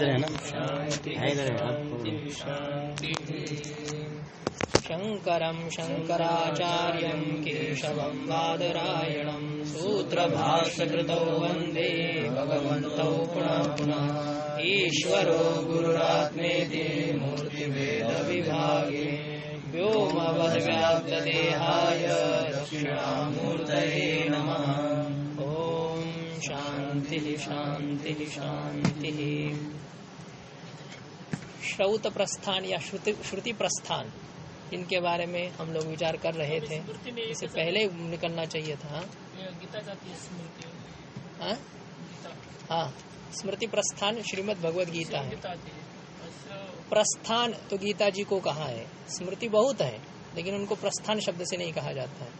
इधर है ना? हाँ, इधर है, आपको- शङ्करं शङ्कराचार्यं केशवं बादरायणं सूत्रभाष्यकृतौ वंदे भगवन्तौ पुनः पुनः। ईश्वरो गुरुरात्मेति मूर्तिभेदविभागे व्योमवद्व्याप्तदेहाय दक्षिणामूर्तये नमः। ॐ शान्तिः शान्तिः शान्तिः। श्रौत प्रस्थान या श्रुति श्रुति प्रस्थान इनके बारे में हम लोग विचार कर रहे थे। स्मृति में इससे पहले निकलना चाहिए था हाँ? हाँ हाँ? स्मृति प्रस्थान श्रीमद भगवत गीता है। बस प्रस्थान तो गीता जी को कहा है। स्मृति बहुत है लेकिन उनको प्रस्थान शब्द से नहीं कहा जाता है।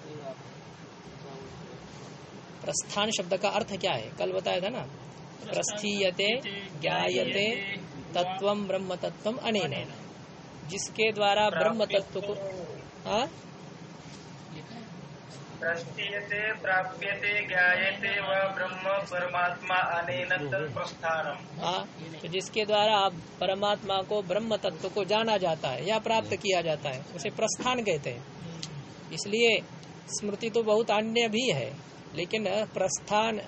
प्रस्थान शब्द का अर्थ क्या है? कल बताया था ना। प्रस्थीयते ज्ञायते तत्वम ब्रह्म तत्वम अनेन। जिसके द्वारा ब्रह्म तत्व को हाँ? प्राप्यते ज्ञायते व ब्रह्म परमात्मा अनेन तत्प्रस्थानम हाँ? तो जिसके द्वारा आप परमात्मा को ब्रह्म तत्व को जाना जाता है या प्राप्त किया जाता है उसे प्रस्थान कहते हैं। इसलिए स्मृति तो बहुत अन्य भी है लेकिन प्रस्थान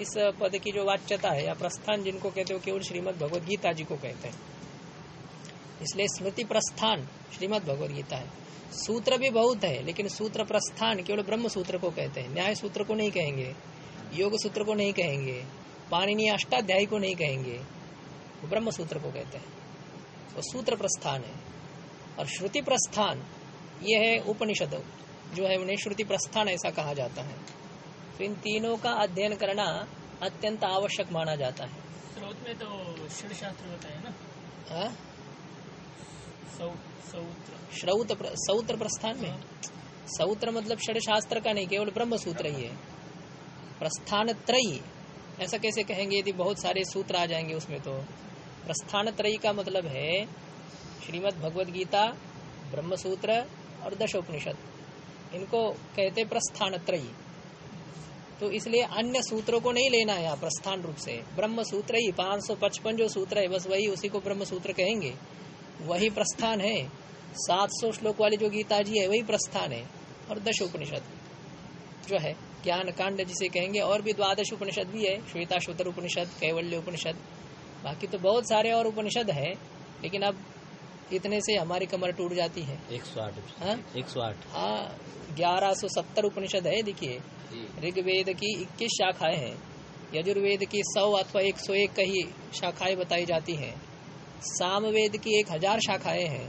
इस पद की जो वाच्यता है या प्रस्थान जिनको कहते हो केवल श्रीमद भगवद गीता जी को कहते हैं। इसलिए स्मृति प्रस्थान श्रीमद भगवद गीता है। सूत्र भी बहुत है, लेकिन सूत्र प्रस्थान केवल ब्रह्म सूत्र को कहते हैं। न्याय सूत्र को नहीं कहेंगे, योग सूत्र को नहीं कहेंगे, पाणिनी अष्टाध्यायी को नहीं कहेंगे, वो ब्रह्म सूत्र को कहते हैं। वो सूत्र प्रस्थान है। और श्रुति प्रस्थान, ये है उपनिषद, जो है उन्हें श्रुति प्रस्थान ऐसा कहा जाता है। तो इन तीनों का अध्ययन करना अत्यंत आवश्यक माना जाता है। स्रोत में तो शिव शास्त्र होता है ना? हाँ? श्रौत सौत्र प्रस्थान में? सौत्र मतलब षड शास्त्र का नहीं केवल ब्रह्म सूत्र ही है। प्रस्थान त्रयी ऐसा कैसे कहेंगे? यदि बहुत सारे सूत्र आ जाएँगे उसमें तो। प्रस्थान त्रयी का मतलब है श्रीमद् भगवद गीता ब्रह्म सूत्र और दशोपनिषद। इनको कहते प्रस्थान त्रयी तो इसलिए अन्य सूत्रों को नहीं लेना है यहाँ प्रस्थान रूप से। ब्रह्म सूत्र ही, पाँच सौ पचपन जो सूत्र है, बस वही उसी को ब्रह्म सूत्र कहेंगे। वही प्रस्थान है। 700 श्लोक वाली जो गीता जी है, वही प्रस्थान है। और दश उपनिषद जो है ज्ञान कांड जिसे कहेंगे, और भी द्वादश उपनिषद भी है, श्वेता शुतर उपनिषद, कैवल्य उपनिषद। बाकी तो बहुत सारे और उपनिषद है, लेकिन अब इतने से हमारी कमर टूट जाती है। एक सौ आठ। हाँ? एक सौ आठ। हाँ ग्यारह सौ सत्तर उपनिषद है देखिए। ऋग्वेद की इक्कीस शाखाएँ हैं। यजुर्वेद की सौ अथवा एक सौ एक कही शाखाएँ बताई जाती हैं। सामवेद की एक हज़ार शाखाएँ हैं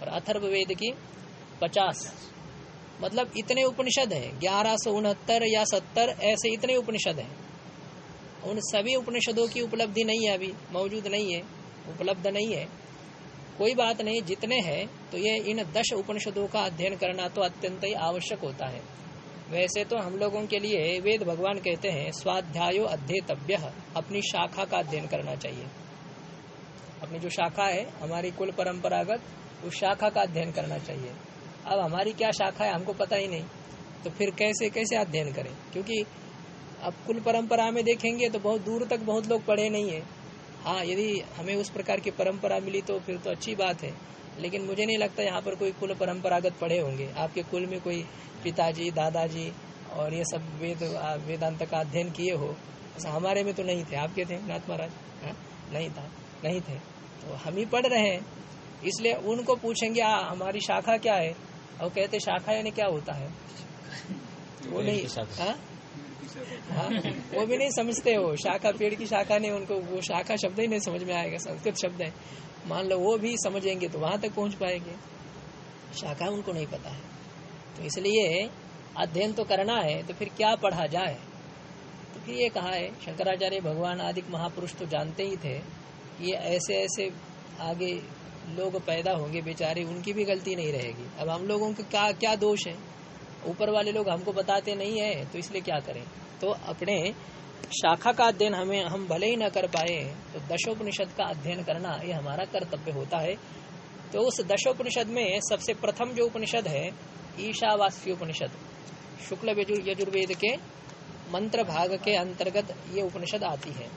और अथर्ववेद की पचास। मतलब इतने उपनिषद हैं ग्यारह सौ उनहत्तर या सत्तर ऐसे इतने उपनिषद हैं। उन सभी उपनिषदों की उपलब्धि नहीं है अभी मौजूद नहीं है उपलब्ध नहीं है। कोई बात नहीं, जितने हैं तो ये इन दस उपनिषदों का अध्ययन करना तो अत्यंत ही आवश्यक होता है। वैसे तो हम लोगों के लिए वेद भगवान कहते हैं, स्वाध्यायो अध्येतव्य, अपनी शाखा का अध्ययन करना चाहिए। अपनी जो शाखा है, हमारी कुल परंपरागत, उस शाखा का अध्ययन करना चाहिए। अब हमारी क्या शाखा है, हमको पता ही नहीं। तो फिर कैसे कैसे अध्ययन करें? क्योंकि अब कुल परंपरा में देखेंगे तो बहुत दूर तक बहुत लोग पढ़े नहीं है। हाँ यदि हमें उस प्रकार की परंपरा मिली तो फिर तो अच्छी बात है। लेकिन मुझे नहीं लगता यहाँ पर कोई कुल परंपरागत पढ़े होंगे। आपके कुल में कोई पिताजी दादाजी और ये सब वेद वेदांत का अध्ययन किए हो ऐसा हमारे में तो नहीं थे। आपके थे नाथ महाराज? हाँ? नहीं था नहीं थे। तो हम ही पढ़ रहे हैं। इसलिए उनको पूछेंगे आ, हमारी शाखा क्या है? और कहते शाखा यानी क्या होता है? वो नहीं वो भी नहीं समझते हो शाखा, पेड़ की शाखा नहीं, उनको वो शाखा शब्द ही नहीं समझ में आएगा, संस्कृत शब्द है। मान लो वो भी समझेंगे तो वहाँ तक पहुँच पाएँगे। शाखा उनको नहीं पता है। तो इसलिए अध्ययन तो करना है तो फिर क्या पढ़ा जाए? तो फिर ये कहा है, शंकराचार्य भगवान आदि महापुरुष तो जानते ही थे, ये ऐसे ऐसे आगे लोग पैदा होंगे बेचारे, उनकी भी गलती नहीं रहेगी। अब हम लोगों का क्या क्या दोष है? ऊपर वाले लोग हमको बताते नहीं है तो इसलिए क्या करें? तो अपने शाखा का अध्ययन हमें हम भले ही न कर पाए तो दशोपनिषद का अध्ययन करना ये हमारा कर्तव्य होता है। तो उस दशोपनिषद में सबसे प्रथम जो उपनिषद है ईशावास्य उपनिषद शुक्ल यजुर्वेद के मंत्र भाग के अंतर्गत ये उपनिषद आती है।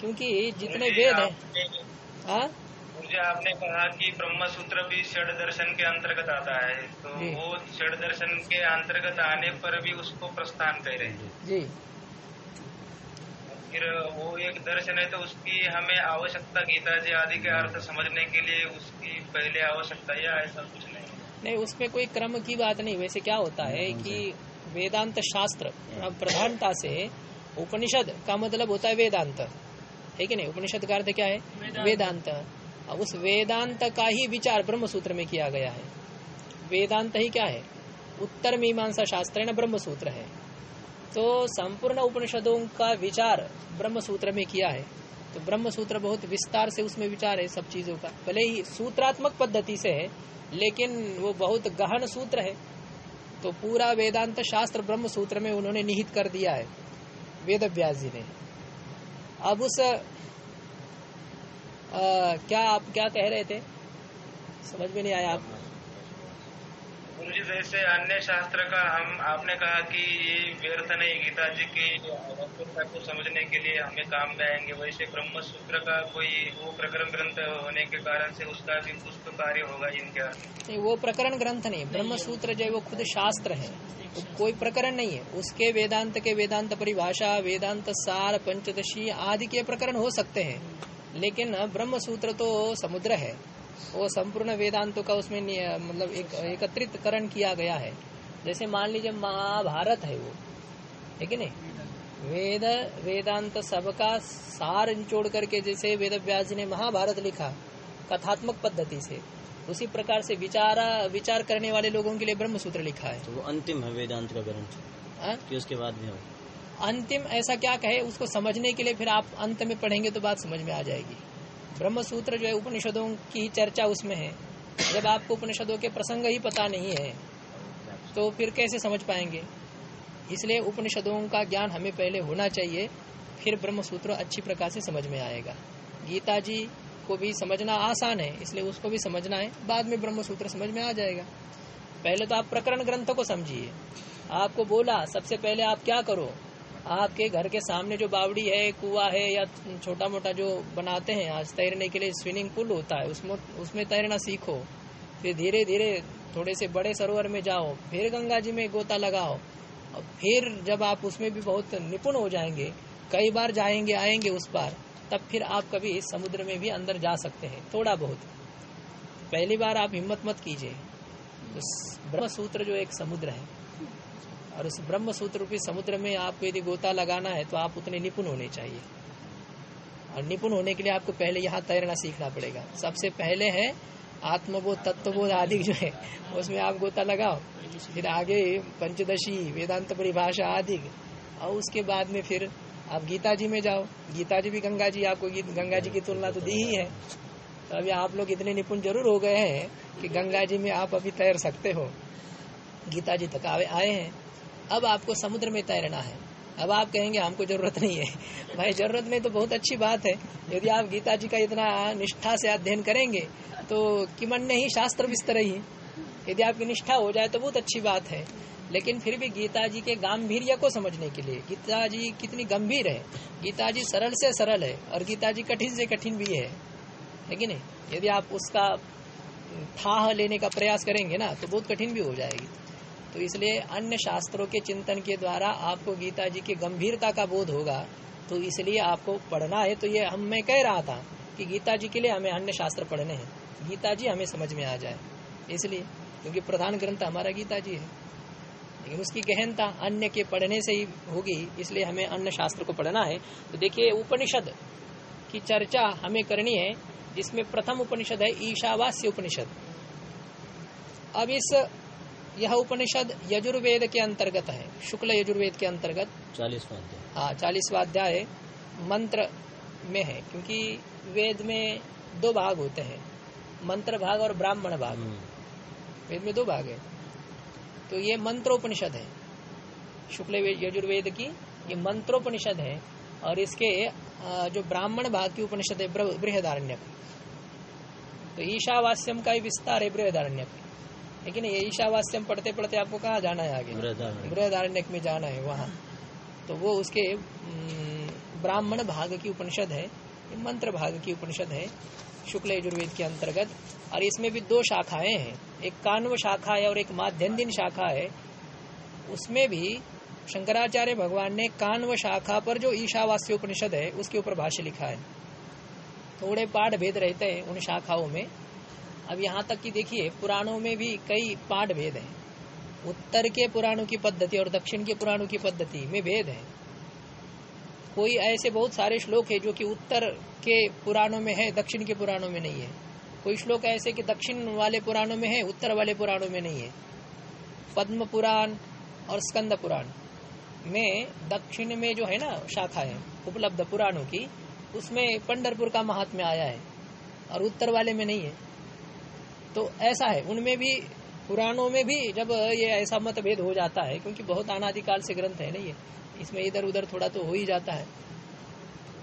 क्योंकि जितने वेद हैं? आपने- हाँ आपने कहा कि ब्रह्म सूत्र भी षड दर्शन के अंतर्गत आता है तो वो षड दर्शन के अंतर्गत आने पर भी उसको प्रस्थान कह रहे हैं। जी। फिर वो एक दर्शन है तो उसकी हमें आवश्यकता गीता जी आदि के अर्थ समझने के लिए उसकी पहले आवश्यकता या ऐसा कुछ नहीं। नहीं उसमें कोई क्रम की बात नहीं वैसे क्या होता है कि वेदांत शास्त्र प्रधानता से उपनिषद का मतलब होता है वेदांत। है कि नहीं? उपनिषद का अर्थ क्या है? वेदांत। उस वेदांत का ही विचार ब्रह्म सूत्र में किया गया है। वेदांत ही क्या है? उत्तर मीमांसा शास्त्र है ना ब्रह्म सूत्र है। तो संपूर्ण उपनिषदों का विचार ब्रह्म सूत्र में किया है। तो ब्रह्म सूत्र बहुत विस्तार से उसमें विचार है सब चीज़ों का। भले ही सूत्रात्मक पद्धति से है, लेकिन वो बहुत गहन सूत्र है। तो पूरा वेदांत शास्त्र ब्रह्म सूत्र में उन्होंने निहित कर दिया है वेद व्यास जी ने। अब उस आ, क्या आप क्या कह रहे थे? समझ में नहीं आया आप। जी जैसे अन्य शास्त्र का हम आपने कहा कि ये व्यर्थ नहीं गीता जी की आवश्यकता को समझने के लिए हमें काम में आएँगे। वैसे ब्रह्म सूत्र का कोई वो प्रकरण ग्रंथ होने के कारण से उसका भी तो कार्य होगा इनके। नहीं वो प्रकरण ग्रंथ नहीं ब्रह्म सूत्र जो है वो खुद शास्त्र है। वो कोई प्रकरण नहीं है। उसके वेदांत के वेदांत परिभाषा वेदांत सार पंचदशी आदि के प्रकरण हो सकते हैं। लेकिन ब्रह्म सूत्र तो समुद्र है। वो संपूर्ण वेदांतों का उसमें मतलब एक एकत्रित करण किया गया है। जैसे मान लीजिए महाभारत है वो। ठीक है कि नहीं? वेद वेदांत सबका सार निचोड़ करके जैसे वेद व्यास ने महाभारत लिखा कथात्मक पद्धति से उसी प्रकार से विचारा विचार करने वाले लोगों के लिए ब्रह्म सूत्र लिखा है। तो वो अंतिम है वेदांत का ग्रंथ। हाँ? कि उसके बाद हो। अंतिम ऐसा क्या कहे, उसको समझने के लिए फिर आप अंत में पढ़ेंगे तो बात समझ में आ जाएगी। ब्रह्म सूत्र जो है, उपनिषदों की चर्चा उसमें है। जब आपको उपनिषदों के प्रसंग ही पता नहीं है तो फिर कैसे समझ पाएँगे? इसलिए उपनिषदों का ज्ञान हमें पहले होना चाहिए, फिर ब्रह्म सूत्र अच्छी प्रकार से समझ में आएगा। गीता जी को भी समझना आसान है, इसलिए उसको भी समझना है, बाद में ब्रह्म सूत्र समझ में आ जाएगा। पहले तो आप प्रकरण ग्रंथों को समझिए। आपको बोला, सबसे पहले आप क्या करो? आपके घर के सामने जो बावड़ी है, कुआ है या छोटा मोटा जो बनाते हैं, आज तैरने के लिए स्विमिंग पूल होता है, उसमें उसमें तैरना सीखो। फिर धीरे धीरे थोड़े से बड़े सरोवर में जाओ, फिर गंगा जी में गोता लगाओ। और फिर जब आप उसमें भी बहुत निपुण हो जाएँगे, कई बार जाएँगे, आएँगे उस पार, तब फिर आप कभी समुद्र में भी अंदर जा सकते हैं, थोड़ा बहुत। पहली बार आप हिम्मत मत कीजिए। उस ब्रह्म सूत्र जो एक समुद्र है और उस ब्रह्म सूत्र रूपी समुद्र में आपको यदि गोता लगाना है तो आप उतने निपुण होने चाहिए। और निपुण होने के लिए आपको पहले यहाँ तैरना सीखना पड़ेगा। सबसे पहले है आत्मबोध, तत्वबोध आदि जो है, उसमें आप गोता लगाओ। फिर आगे पंचदशी, वेदांत परिभाषा आदि। और उसके बाद में फिर आप गीता जी में जाओ। गीता जी भी गंगा जी, आपको गंगा जी की तुलना तो दी ही है। तो अभी आप लोग इतने निपुण ज़रूर हो गए हैं कि गंगा जी में आप अभी तैर सकते हो। गीता जी तक आए हैं। अब आपको समुद्र में तैरना है। अब आप कहेंगे, हमको ज़रूरत नहीं है। भाई, ज़रूरत नहीं तो बहुत अच्छी बात है। यदि आप गीता जी का इतना निष्ठा से अध्ययन करेंगे तो किमन्य ही शास्त्र विस्तर ही। यदि आपकी निष्ठा हो जाए तो बहुत अच्छी बात है। लेकिन फिर भी गीता जी के गांधीर्य को समझने के लिए, गीता जी कितनी गंभीर है। गीता जी सरल से सरल है और गीता जी कठिन से कठिन भी है। है कि नहीं? यदि आप उसका थाह लेने का प्रयास करेंगे ना तो बहुत कठिन भी हो जाएगी। तो इसलिए अन्य शास्त्रों के चिंतन के द्वारा आपको गीता जी की गंभीरता का बोध होगा तो इसलिए आपको पढ़ना है। तो ये हम, मैं कह रहा था कि गीता जी के लिए हमें अन्य शास्त्र पढ़ने हैं। गीता जी हमें समझ में आ जाए, इसलिए, क्योंकि प्रधान ग्रंथ हमारा गीता जी है। लेकिन उसकी गहनता अन्य के पढ़ने से ही होगी, इसलिए हमें अन्य शास्त्र को पढ़ना है। तो देखिए, उपनिषद की चर्चा हमें करनी है, जिसमें प्रथम उपनिषद है, ईशावास्य उपनिषद। अब इस यह उपनिषद यजुर्वेद के अंतर्गत है। शुक्ल यजुर्वेद के अंतर्गत। चालीस हाँ चालीसवा अध्याय मंत्र में है क्योंकि वेद में दो भाग होते हैं मंत्र भाग और ब्राह्मण भाग। हम्म, वेद में दो भाग है। तो ये मंत्रोपनिषद है। शुक्ल यजुर्वेद की ये मंत्रोपनिषद है और इसके जो ब्राह्मण भाग की उपनिषद है बृह- बृहदारण्यक। तो ईशावास्यम का ही विस्तार है बृहदारण्यक। लेकिन ये ईशावास्यम पढ़ते पढ़ते आपको कहाँ जाना है आगे? बृहदारण्यक। में जाना है वहाँ। तो वो उसके ब्राह्मण भाग की उपनिषद है मंत्र भाग की उपनिषद है शुक्ल यजुर्वेद के अंतर्गत। और इसमें भी दो शाखाएँ हैं। एक कान्व शाखा है और एक माध्यम शाखा है। उसमें भी शंकराचार्य भगवान ने कान्व शाखा पर जो ईशावास्य उपनिषद है उसके ऊपर भाष्य लिखा है। थोड़े पाठ भेद रहते हैं उन शाखाओं में। अब यहाँ तक कि देखिए, पुराणों में भी कई पाठ भेद हैं। उत्तर के पुराणों की पद्धति और दक्षिण के पुराणों की पद्धति में भेद है। कोई ऐसे बहुत सारे श्लोक है जो कि उत्तर के पुराणों में है, दक्षिण के पुराणों में नहीं है। कोई श्लोक ऐसे कि दक्षिण वाले पुराणों में है, उत्तर वाले पुराणों में नहीं है। पद्म पुराण और स्कंद पुराण में दक्षिण में जो है ना, शाखा है, उपलब्ध पुराणों की, उसमें पंडरपुर का महात्म्य आया है और उत्तर वाले में नहीं है। तो ऐसा है। उनमें भी पुराणों में भी जब ये ऐसा मतभेद हो जाता है क्योंकि बहुत अनादिकाल से ग्रंथ है ना ये इसमें इधर उधर थोड़ा तो हो ही जाता है।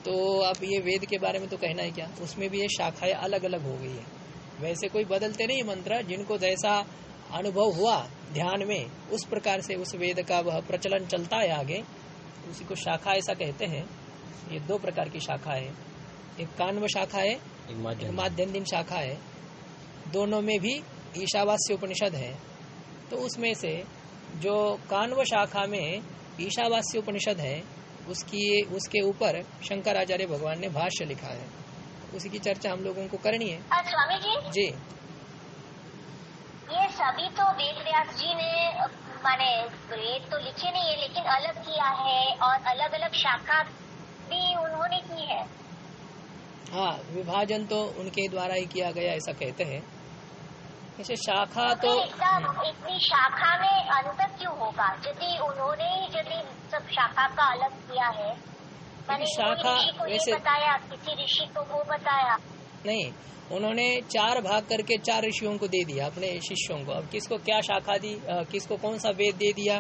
तो अब ये वेद के बारे में तो कहना है क्या? उसमें भी ये शाखाएँ अलग अलग हो गई है। वैसे कोई बदलते नहीं मंत्र जिनको जैसा अनुभव हुआ ध्यान में उस प्रकार से उस वेद का वह प्रचलन चलता है आगे। उसी को शाखा ऐसा कहते हैं। ये दो प्रकार की शाखा है। एक कान्व शाखा है एक माध्यम दिन शाखा है। दोनों में भी ईशावास्य उपनिषद है। तो उसमें से जो कान्व शाखा में ईशावास्य उपनिषद है उसकी उसके ऊपर शंकराचार्य भगवान ने भाष्य लिखा है। उसी की चर्चा हम लोगों को करनी है। हाँ, स्वामी जी। जी ये सभी तो वेद व्यास जी ने माने वेद तो लिखे नहीं है लेकिन अलग किया है और अलग अलग शाखा भी उन्होंने की है। हाँ विभाजन तो उनके द्वारा ही किया गया ऐसा कहते हैं। जैसे शाखा तो इतनी शाखा में अंतर क्यों होगा? यदि उन्होंने यदि सब शाखा का अलग किया है मैंने शाखा वैसे- बताया किसी ऋषि को वो बताया। नहीं उन्होंने चार भाग करके चार ऋषियों को दे दिया अपने शिष्यों को। अब किसको क्या शाखा दी किसको कौन सा वेद दे दिया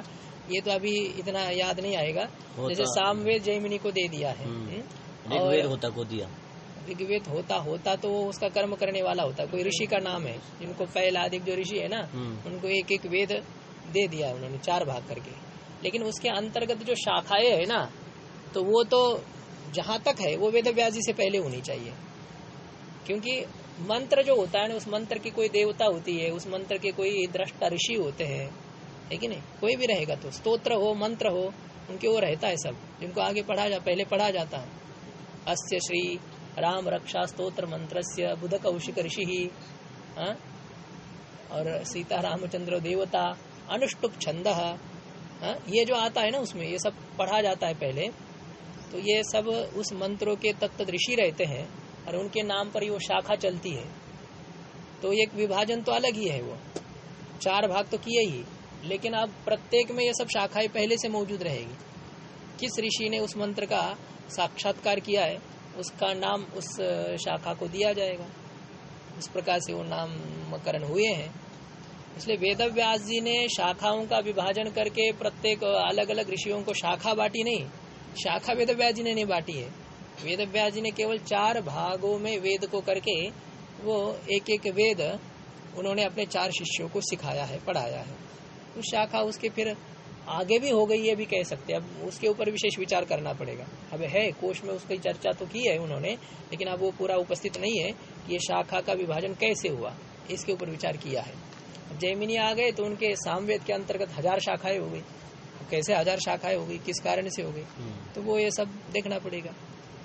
ये तो अभी इतना याद नहीं आएगा। जैसे सामवेद जैमिनी को दे दिया है। हम्म। हम्म? और होता को दिया। ऋग्वेद होता होता तो वो उसका कर्म करने वाला होता। कोई ऋषि का नाम है जिनको पहलादिक जो ऋषि है ना हम्म। उनको एक एक वेद दे दिया उन्होंने चार भाग करके। लेकिन उसके अंतर्गत जो शाखाएँ है ना तो वो तो जहाँ तक है वो वेद व्यास जी से पहले होनी चाहिए। क्योंकि मंत्र जो होता है ना उस मंत्र की कोई देवता होती है उस मंत्र के कोई दृष्टा ऋषि होते हैं है कि नहीं? कोई भी रहेगा तो स्तोत्र हो मंत्र हो उनके वो रहता है सब। जिनको आगे पढ़ा जा पहले पढ़ा जाता। है अस्य श्री राम रक्षा स्तोत्र मंत्रस्य बुध कौशिक ऋषि? और सीता रामचंद्र देवता अनुष्टुप छंद? ये जो आता है ना उसमें, ये सब पढ़ा जाता है पहले। तो ये सब उस मंत्रों के तत्त ऋषि रहते हैं, और उनके नाम पर वो शाखा चलती है। तो एक विभाजन तो अलग ही है वो। चार भाग तो किए ही, लेकिन अब प्रत्येक में ये सब शाखाएँ पहले से मौजूद रहेगी। किस ऋषि ने उस मंत्र का साक्षात्कार किया है? उसका नाम उस शाखा को दिया जाएगा। इस प्रकार से वो नामकरण हुए हैं। इसलिए वेद व्यास जी ने शाखाओं का विभाजन करके प्रत्येक अलग अलग ऋषियों को शाखा बांटी नहीं, शाखा वेद व्यास जी ने नहीं बांटी है। वेद व्यास जी ने केवल चार भागों में वेद को करके वो एक एक वेद उन्होंने अपने चार शिष्यों को सिखाया है, पढ़ाया है। उस शाखा उसके फिर आगे भी हो गई ये भी कह सकते हैं। अब उसके ऊपर विशेष विचार करना पड़ेगा। अब है कोष में उसकी चर्चा तो की है उन्होंने लेकिन अब वो पूरा उपस्थित नहीं है कि ये शाखा का विभाजन कैसे हुआ। इसके ऊपर विचार किया है। अब जैमिनी आ गए तो उनके सामवेद के अंतर्गत हज़ार शाखाएँ हो गई। कैसे हज़ार शाखाएँ हो गई? किस कारण से हो गई? हम्म। तो वो ये सब देखना पड़ेगा।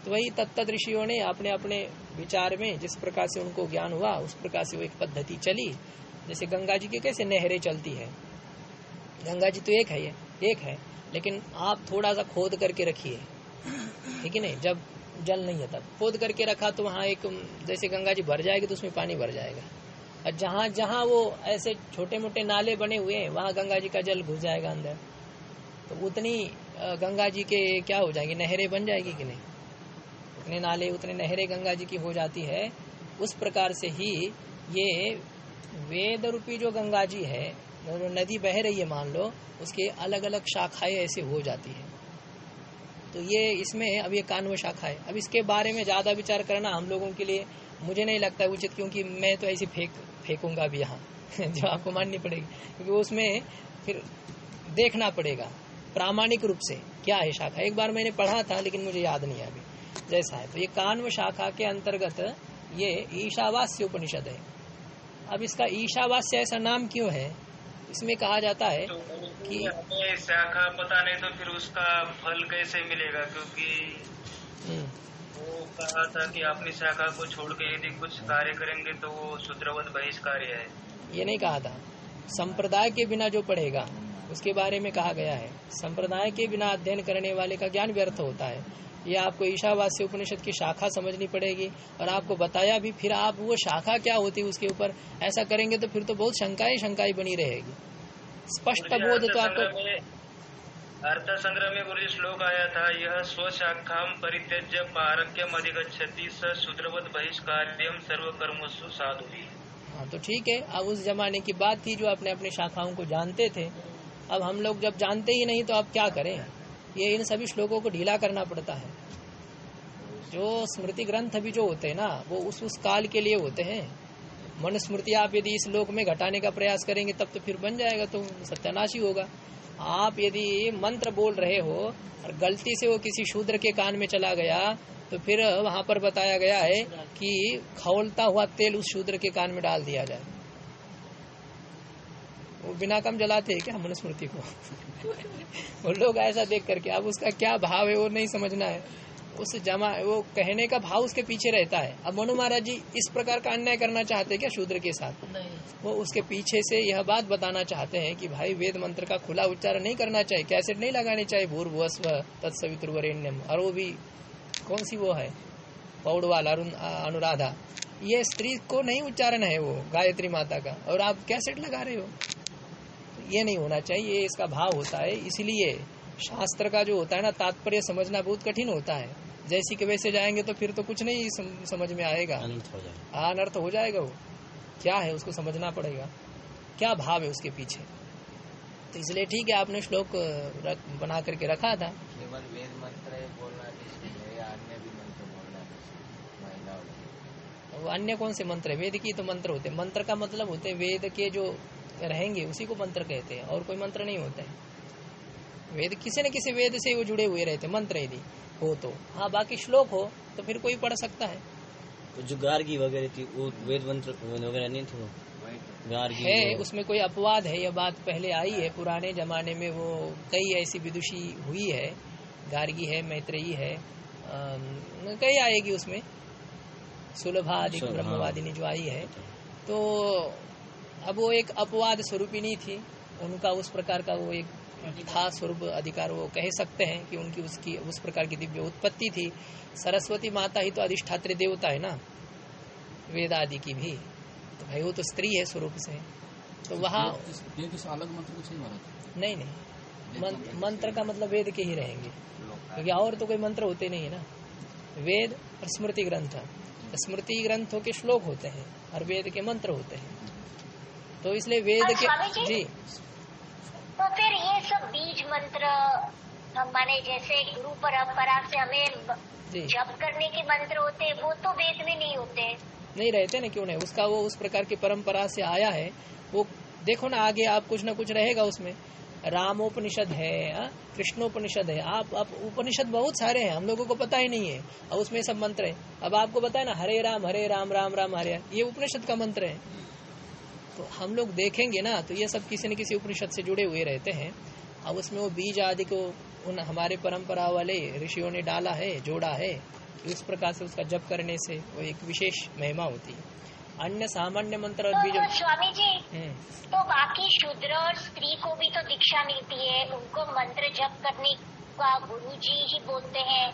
तो वही तत्त ऋषियों ने अपने अपने विचार में जिस प्रकार से उनको ज्ञान हुआ उस प्रकार से वो एक पद्धति चली। जैसे गंगा जी की कैसे नहरें चलती है। गंगा जी तो एक है ये, एक है। लेकिन आप थोड़ा सा खोद करके रखिए। ठीक है नहीं? जब जल नहीं है तब। खोद करके रखा तो वहाँ एक, जैसे गंगा जी भर जाएगी तो उसमें पानी भर जाएगा। और जहाँ जहाँ वो ऐसे छोटे मोटे नाले बने हुए हैं, वहाँ गंगा जी का जल घुस जाएगा अंदर। तो उतनी गंगा जी के क्या हो जाएँगे? नहरें बन जाएगी कि नहीं? उतने नाले, उतने नहरें गंगा जी की हो जाती है। उस प्रकार से ही ये वेद रूपी जो गंगा जी है नदी बह रही है मान लो, उसके अलग अलग शाखाएँ ऐसे हो जाती है। तो ये इसमें अब ये कानव शाखा है। अब इसके बारे में ज़्यादा विचार करना हम लोगों के लिए मुझे नहीं लगता उचित, क्योंकि मैं तो ऐसे फेंक, फेंकूँगा अभी यहाँ, जो आपको माननी पड़ेगी। क्योंकि उसमें फिर देखना पड़ेगा, प्रामाणिक रूप से क्या है शाखा। एक बार मैंने पढ़ा था, लेकिन मुझे याद नहीं है अभी, जैसा है। तो ये कानव शाखा के अंतर्गत ये ईशावास्य उपनिषद है। अब इसका ईशावास्य ऐसा नाम क्यों है? इसमें कहा जाता है तो कि शाखा पता नहीं तो फिर उसका फल कैसे मिलेगा? क्योंकि हम्म, वो कहा था कि अपनी शाखा को छोड़ के यदि कुछ कार्य करेंगे तो वो शूद्रवत बहिष्कार्य है। ये नहीं कहा था। संप्रदाय के बिना जो पढ़ेगा उसके बारे में कहा गया है। संप्रदाय के बिना अध्ययन करने वाले का ज्ञान व्यर्थ होता है। ये आपको ईशावास्य उपनिषद की शाखा समझनी पड़ेगी। और आपको बताया भी फिर आप वो शाखा क्या होती है उसके ऊपर? ऐसा करेंगे तो फिर तो बहुत शंकाएँ शंकाएँ बनी रहेगी। स्पष्ट बोध तो आपको अर्थ संग्रह में गुरु श्लोक आया था यह स्वशाखा परित्यज्य पारक्यम अधिगछति स शूद्रवत बहिष्कार्यम सर्व कर्मसु साधु। हाँ तो ठीक है अब उस जमाने की बात थी जो अपने अपने शाखाओं को जानते थे। अब हम लोग जब जानते ही नहीं तो अब क्या करें? ये इन सभी श्लोकों को ढीला करना पड़ता है। जो स्मृति ग्रंथ भी जो होते हैं ना, वो उस उस काल के लिए होते हैं। मनुस्मृति आप यदि इस लोक में घटाने का प्रयास करेंगे, तब तो फिर बन जाएगा तो सत्यानाशी होगा। आप यदि मंत्र बोल रहे हो, और गलती से वो किसी शूद्र के कान में चला गया तो फिर वहाँ पर बताया गया है कि खौलता हुआ तेल उस शूद्र के कान में डाल दिया जाए। वो बिना कम जलाते है क्या मनुस्मृति को? वो लोग ऐसा देख करके, अब उसका क्या भाव है वो नहीं समझना है। उस जमा वो कहने का भाव उसके पीछे रहता है। अब मनु महाराज जी इस प्रकार का अन्याय करना चाहते हैं क्या शूद्र के साथ? नहीं। वो उसके पीछे से यह बात बताना चाहते हैं कि भाई वेद मंत्र का खुला उच्चारण नहीं करना चाहिए कैसेट नहीं लगाने चाहिए भूर्भुवस्व तत्सवितुर्वरेण्यम। और वो भी कौन सी वो है? पौड़ वाला अरुण अनुराधा। ये स्त्री को नहीं उच्चारण है वो गायत्री माता का। और आप कैसेट लगा रहे हो? ये नहीं होना चाहिए ये इसका भाव होता है। इसलिए शास्त्र का जो होता है ना तात्पर्य समझना बहुत कठिन होता है। जैसी के वैसे जाएँगे तो फिर तो कुछ नहीं सम, समझ में आएगा। अनर्थ हो जाएगा। अनर्थ हो जाएगा वो। क्या है उसको समझना पड़ेगा। क्या भाव है उसके पीछे? तो इसलिए ठीक है आपने श्लोक रख, बना करके रखा था। केवल वेद मंत्र बोलना निश्चित है या अन्य भी मंत्र बोलना निश्चित महिलाओं के। वो अन्य कौन से मंत्र है? वेद की तो मंत्र होते हैं। मंत्र का मतलब होते हैं वेद के जो रहेंगे उसी को मंत्र कहते हैं। और कोई मंत्र नहीं होता है। वेद किसी न किसी वेद से वो जुड़े हुए रहते हैं। मंत्र यदि। हो तो। हाँ बाकी श्लोक हो तो फिर कोई पढ़ सकता है। तो जो गार्गी वगैरह थी वो वेद मंत्र वगैरह नहीं थी तो। गार्गी है उसमें कोई अपवाद है? यह बात पहले आई है पुराने जमाने में वो कई ऐसी विदुषी हुई है। गार्गी है मैत्रेयी है कई आएगी उसमें। सुलभा आदि। ब्रह्मवादिनी जो आई है। तो अब वो एक अपवाद स्वरूपिणी थी। उनका उस प्रकार का वो एक था स्वरूप अधिकार वो कह सकते हैं कि उनकी उसकी उस प्रकार की दिव्य उत्पत्ति थी। सरस्वती माता ही तो अधिष्ठात्री देवता है ना? वेद आदि की भी। तो भाई वो तो स्त्री है स्वरूप से। तो वहाँ अलग मंत्र कुछ नहीं मारा नहीं नहीं। मंत्र, मंत्र का मतलब वेद के ही रहेंगे। क्योंकि और तो कोई मंत्र होते नहीं है ना। वेद और स्मृति ग्रंथ। स्मृति ग्रंथों के श्लोक होते हैं और वेद के मंत्र होते हैं। तो इसलिए वेद के जी? तो फिर ये सब बीज मंत्र माने जैसे गुरु परंपरा से हमें जप करने के मंत्र होते वो तो वेद में नहीं होते। नहीं रहते ना क्यों नहीं? उसका वो उस प्रकार की परंपरा से आया है। वो देखो ना आगे आप कुछ ना कुछ रहेगा उसमें। रामोपनिषद है हाँ? कृष्णोपनिषद है। आप आप उपनिषद बहुत सारे हैं हम लोगों को पता ही नहीं है। और उसमें सब मंत्र है। अब आपको बताए ना हरे राम हरे राम राम राम हरे ये उपनिषद का मंत्र है। तो हम लोग देखेंगे ना तो ये सब किसी न किसी उपनिषद से जुड़े हुए रहते हैं। अब उसमें वो बीज आदि को उन हमारे परंपरा वाले ऋषियों ने डाला है जोड़ा है कि उस प्रकार से उसका जप करने से वो एक विशेष महिमा होती है। अन्य सामान्य मंत्र और तो बीज स्वामी जी हम्म, तो बाकी शूद्र और स्त्री को भी तो दीक्षा मिलती है। उनको मंत्र जप करने का गुरु जी ही बोलते हैं।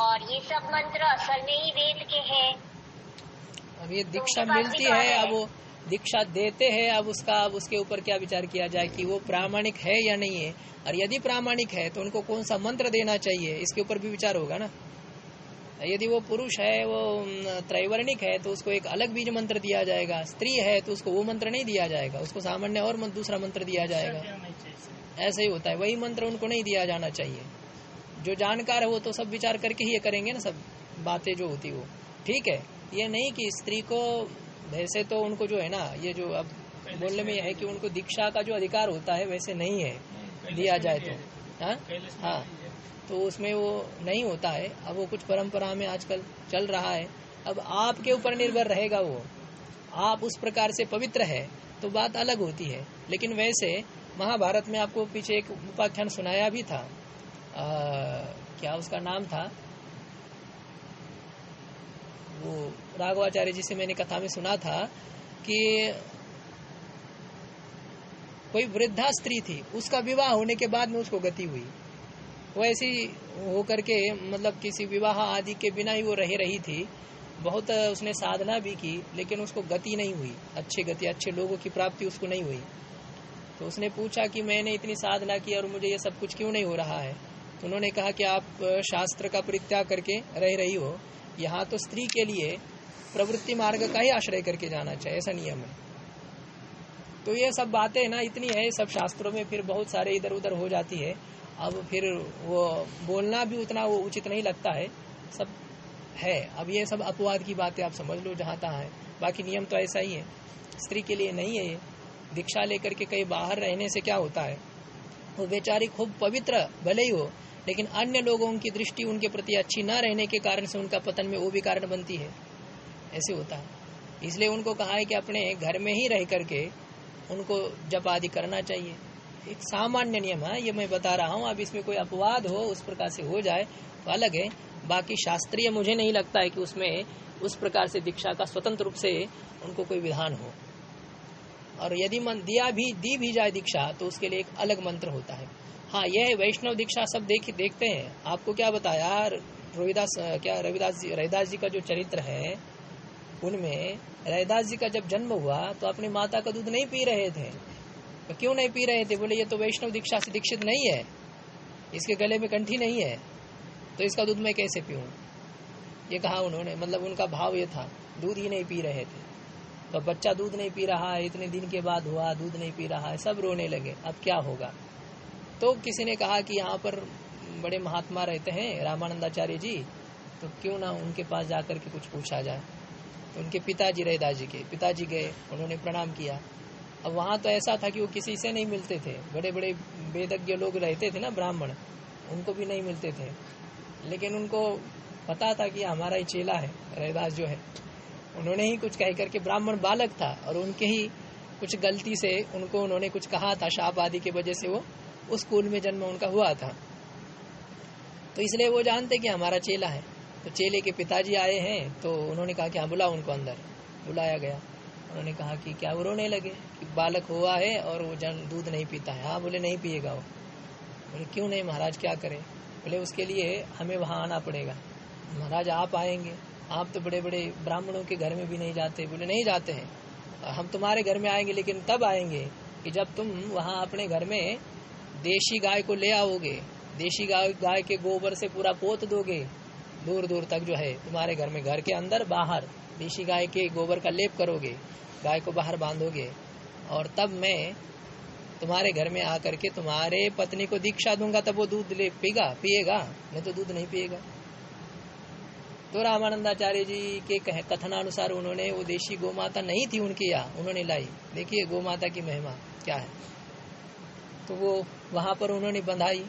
और ये सब मंत्र असल में ही वेद के हैं। अब ये दीक्षा उनके मिलती तो है। अब वो दीक्षा देते हैं अब उसका अब उसके ऊपर क्या विचार किया जाए कि वो प्रामाणिक है या नहीं है? और यदि प्रामाणिक है तो उनको कौन सा मंत्र देना चाहिए? इसके ऊपर भी विचार होगा ना? यदि वो पुरुष है वो त्रैवर्णिक है तो उसको एक अलग बीज मंत्र दिया जाएगा। स्त्री है तो उसको वो मंत्र नहीं दिया जाएगा। उसको सामान्य और दूसरा मंत्र दिया जाएगा। ऐसा ही होता है। वही मंत्र उनको नहीं दिया जाना चाहिए। जो जानकार है वो तो सब विचार करके ही ये करेंगे ना सब बातें जो होती वो। ठीक है। ये नहीं कि स्त्री को वैसे तो उनको जो है ना ये जो अब बोलने में ये है कि उनको दीक्षा का जो अधिकार होता है वैसे नहीं है। दिया जाए तो। हाँ? हाँ। तो उसमें वो नहीं होता है। अब वो कुछ परंपरा में आजकल चल रहा है। अब आपके ऊपर निर्भर रहेगा वो। आप उस प्रकार से पवित्र है तो बात अलग होती है। लेकिन वैसे महाभारत में आपको पीछे एक उपाख्यान सुनाया भी था। आ, क्या उसका नाम था? वो राघवाचार्य जी से मैंने कथा में सुना था कि कोई वृद्धा स्त्री थी, उसका विवाह होने के बाद में उसको गति हुई। वो ऐसी होकर के मतलब किसी विवाह आदि के बिना ही वो रह रही थी। बहुत उसने साधना भी की, लेकिन उसको गति नहीं हुई। अच्छी गति, अच्छे लोगों की प्राप्ति उसको नहीं हुई। तो उसने पूछा कि मैंने इतनी साधना की और मुझे ये सब कुछ क्यों नहीं हो रहा है? तो उन्होंने कहा कि आप शास्त्र का परित्याग करके रह रही हो। यहाँ तो स्त्री के लिए प्रवृत्ति मार्ग का ही आश्रय करके जाना चाहिए, ऐसा नियम है। तो ये सब बातें ना इतनी है सब शास्त्रों में फिर बहुत सारे इधर उधर हो जाती है। अब फिर वो बोलना भी उतना वो उचित नहीं लगता है, सब है। अब ये सब अपवाद की बातें आप समझ लो जहाँ तहाँ है। बाकी नियम तो ऐसा ही है। स्त्री के लिए नहीं है ये। दीक्षा लेकर के कहीं बाहर रहने से क्या होता है? वो बेचारी खूब पवित्र, भले ही हो, लेकिन अन्य लोगों की दृष्टि उनके प्रति अच्छी न रहने के कारण से उनका पतन में वो भी कारण बनती है। ऐसे होता है। इसलिए उनको कहा है कि अपने घर में ही रह करके उनको जप आदि करना चाहिए। एक सामान्य नियम है, ये मैं बता रहा हूँ। अब इसमें कोई अपवाद हो, उस प्रकार से हो जाए तो अलग है। बाकी शास्त्रीय मुझे नहीं लगता है कि उसमें उस प्रकार से दीक्षा का स्वतंत्र रूप से उनको कोई विधान हो। और यदि मन दिया भी, दी भी जाए दीक्षा तो उसके लिए एक अलग मंत्र होता है। हाँ यह वैष्णव दीक्षा, सब देख, देखते हैं। आपको क्या बताया रविदास क्या रविदास जी रविदास जी का जो चरित्र है उनमें रविदास जी का जब जन्म हुआ तो अपनी माता का दूध नहीं पी रहे थे। तो क्यों नहीं पी रहे थे? बोले, ये तो वैष्णव दीक्षा से दीक्षित नहीं है। इसके गले में कंठी नहीं है। तो इसका दूध मैं कैसे पीऊं? ये कहा उन्होंने। मतलब उनका भाव ये था, दूध ही नहीं पी रहे थे। तो बच्चा दूध नहीं पी रहा है, इतने दिन के बाद हुआ, दूध नहीं पी रहा है, सब रोने लगे। अब क्या होगा? तो किसी ने कहा कि यहाँ पर बड़े महात्मा रहते हैं, रामानंदाचार्य जी तो क्यों ना उनके पास जाकर के कुछ पूछा जाए? उनके पिताजी रहे जी के, पिताजी गए, उन्होंने प्रणाम किया। अब वहाँ तो ऐसा था कि वो किसी से नहीं मिलते थे। बड़े बड़े वेदज्ञ लोग रहते थे ना, ब्राह्मण, उनको भी नहीं मिलते थे। लेकिन उनको पता था कि हमारा ही चेला है, रैदास जो है। उन्होंने ही कुछ कह करके ब्राह्मण बालक था और उनके ही कुछ गलती से उनको उन्होंने कुछ कहा था, शाप आदि की वजह से वो उस स्कूल में जन्म उनका हुआ था। तो इसलिए वो जानते कि हमारा चेला है। तो चेले के पिताजी आए हैं तो उन्होंने कहा कि हाँ बुलाओ उनको अंदर। बुलाया गया। उन्होंने कहा कि क्या वो रोने लगे? कि बालक हुआ है और वो जन दूध नहीं पीता है। हाँ बोले, नहीं पिएगा वो। बोले, क्यों नहीं महाराज, क्या करें? बोले, उसके लिए हमें वहाँ आना पड़ेगा। महाराज, आप आएँगे। आप तो बड़े बड़े ब्राह्मणों के घर में भी नहीं जाते। बोले, नहीं जाते हैं। हम तुम्हारे घर में आएँगे, लेकिन तब आएँगे कि जब तुम वहाँ अपने घर में देशी गाय को ले आओगे। देशी गाय गाय के गोबर से पूरा पोत दोगे। दूर दूर तक जो है तुम्हारे घर में, घर के अंदर, बाहर। देशी गाय के गोबर का लेप करोगे, गाय को बाहर बांधोगे, और तब मैं तुम्हारे घर में आकर के तुम्हारे पत्नी को दीक्षा दूँगा, तब वो दूध ले, पीगा, पिएगा, नहीं तो दूध नहीं पिएगा। तो रामानंदाचार्य जी के कथनानुसार उन्होंने, वो देशी गोमाता नहीं थी उनकी यहाँ उन्होंने लाई। देखिए गोमाता की महिमा क्या है। तो वो वहाँ पर उन्होंने बंधाई।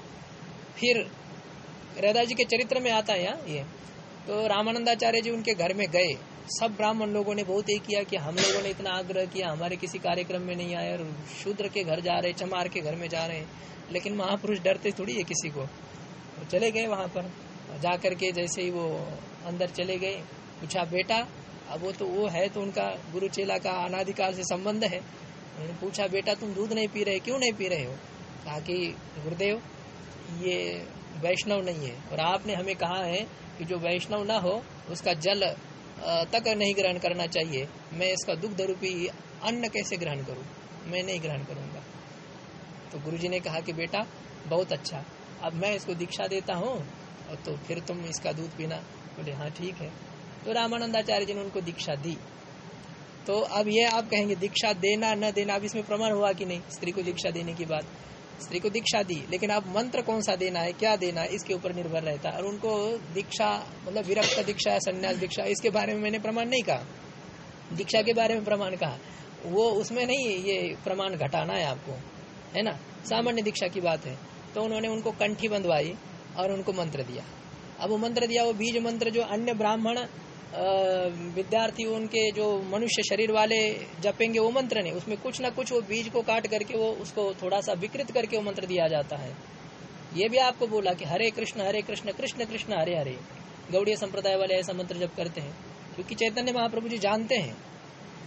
फिर रैदा जी के चरित्र में आता है यहाँ ये। तो रामानंदाचार्य जी उनके घर में गए। सब ब्राह्मण लोगों ने बहुत ये किया कि हम लोगों ने इतना आग्रह किया, हमारे किसी कार्यक्रम में नहीं आए और शूद्र के घर जा रहे, चमार के घर में जा रहे हैं। लेकिन महापुरुष डरते थोड़ी है किसी को। तो चले गए वहाँ पर। जा करके जैसे ही वो अंदर चले गए, पूछा, बेटा, अब वो तो वो है तो उनका गुरु चेला का अनाधिकार से संबंध है। उन्होंने पूछा, बेटा, तुम दूध नहीं पी रहे, क्यों नहीं पी रहे हो? कहा कि, गुरुदेव, ये वैष्णव नहीं है। और आपने हमें कहा है कि जो वैष्णव ना हो, उसका जल तक नहीं ग्रहण करना चाहिए। मैं इसका दुग्ध रूपी अन्न कैसे ग्रहण करूँ? मैं नहीं ग्रहण करूँगा। तो गुरुजी ने कहा कि बेटा, बहुत अच्छा। अब मैं इसको दीक्षा देता हूँ तो फिर तुम इसका दूध पीना। बोले हाँ ठीक है। तो रामानंदाचार्य जी ने उनको दीक्षा दी। तो अब ये आप कहेंगे, दीक्षा देना, न देना, अब इसमें प्रमाण हुआ कि नहीं? स्त्री को दीक्षा देने की बात। स्त्री को दीक्षा दी, लेकिन अब मंत्र कौन सा देना है, क्या देना है, इसके ऊपर निर्भर रहता है। और उनको दीक्षा मतलब विरक्त दीक्षा, संन्यास दीक्षा, इसके बारे में मैंने प्रमाण नहीं कहा। दीक्षा के बारे में प्रमाण कहा। वो उसमें नहीं ये प्रमाण घटाना है आपको, है ना? सामान्य दीक्षा की बात है। तो उन्होंने उनको कंठी बंधवाई और उनको मंत्र दिया। अब वो मंत्र दिया, वो बीज मंत्र, जो अन्य ब्राह्मण विद्यार्थी उनके जो मनुष्य शरीर वाले जपेंगे वो मंत्र नहीं, उसमें कुछ ना कुछ वो बीज को काट करके वो उसको थोड़ा सा विकृत करके वो मंत्र दिया जाता है। ये भी आपको बोला कि हरे कृष्ण हरे कृष्ण कृष्ण कृष्ण, हरे हरे। गौड़ीय संप्रदाय वाले ऐसा मंत्र जब करते हैं, क्योंकि चैतन्य महाप्रभु जी जानते हैं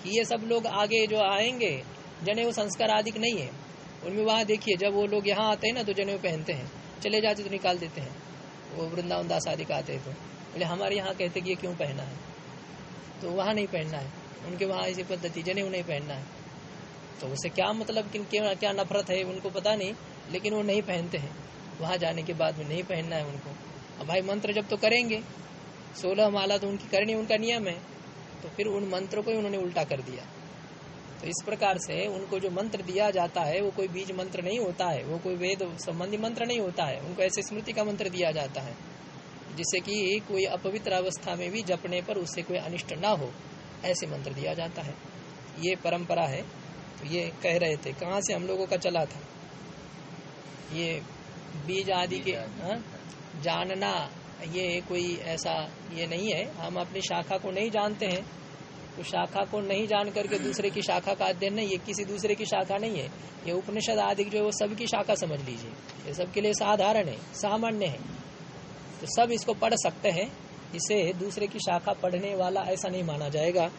कि ये सब लोग आगे जो आएँगे जने वो संस्कार आदि नहीं है। उनमें वहाँ देखिए, जब वो लोग यहाँ आते हैं ना तो जनेऊ पहनते हैं, चले जाते तो निकाल देते हैं। वो वृंदावन दास आदि का आते हैं तो। बोले हमारे यहाँ कहते कि ये क्यों पहना है? तो वहाँ नहीं पहनना है। उनके वहाँ ऐसी पद्धति जनेऊ नहीं पहनना है। तो उसे क्या मतलब कि क्या, क्या नफरत है उनको पता नहीं लेकिन वो नहीं पहनते हैं। वहाँ जाने के बाद में नहीं पहनना है उनको। अब भाई मंत्र जब तो करेंगे सोलह माला तो उनकी करनी उनका नियम है तो फिर उन मंत्रों को ही उन्होंने उल्टा कर दिया। तो इस प्रकार से उनको जो मंत्र दिया जाता है वो कोई बीज मंत्र नहीं होता है वो कोई वेद संबंधी मंत्र नहीं होता है उनको ऐसे स्मृति का मंत्र दिया जाता है। जिससे कि कोई अपवित्र अवस्था में भी जपने पर उससे कोई अनिष्ट ना हो ऐसे मंत्र दिया जाता है। ये परंपरा है। तो ये कह रहे थे कहाँ से हम लोगों का चला था? ये बीज आदि के हाँ? जानना ये कोई ऐसा ये नहीं है। हम अपनी शाखा को नहीं जानते हैं। तो शाखा को नहीं जान करके दूसरे की शाखा का अध्ययन नहीं ये किसी दूसरे की शाखा नहीं है। ये उपनिषद आदि जो है वो सबकी शाखा समझ लीजिए। ये सबके लिए साधारण है सामान्य है। तो सब इसको पढ़ सकते हैं। इसे दूसरे की शाखा पढ़ने वाला ऐसा नहीं माना जाएगा।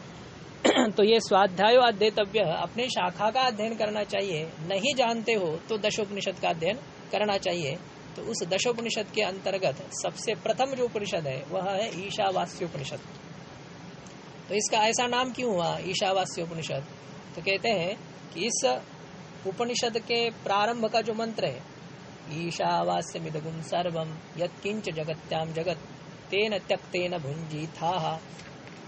तो ये स्वाध्याय अध्येतव्य, अपने शाखा का अध्ययन करना चाहिए। नहीं जानते हो तो दशोपनिषद का अध्ययन करना चाहिए। तो उस दशोपनिषद के अंतर्गत सबसे प्रथम जो उपनिषद है, वह है ईशावास्योपनिषद। तो इसका ऐसा नाम क्यों हुआ, ईशावास्योपनिषद? तो कहते हैं कि इस उपनिषद के प्रारंभ का जो मंत्र है ईशावास्य मिदगुम सर्वम यत्किंच जगत्याम जगत तेन त्यक्तेन भुंजी था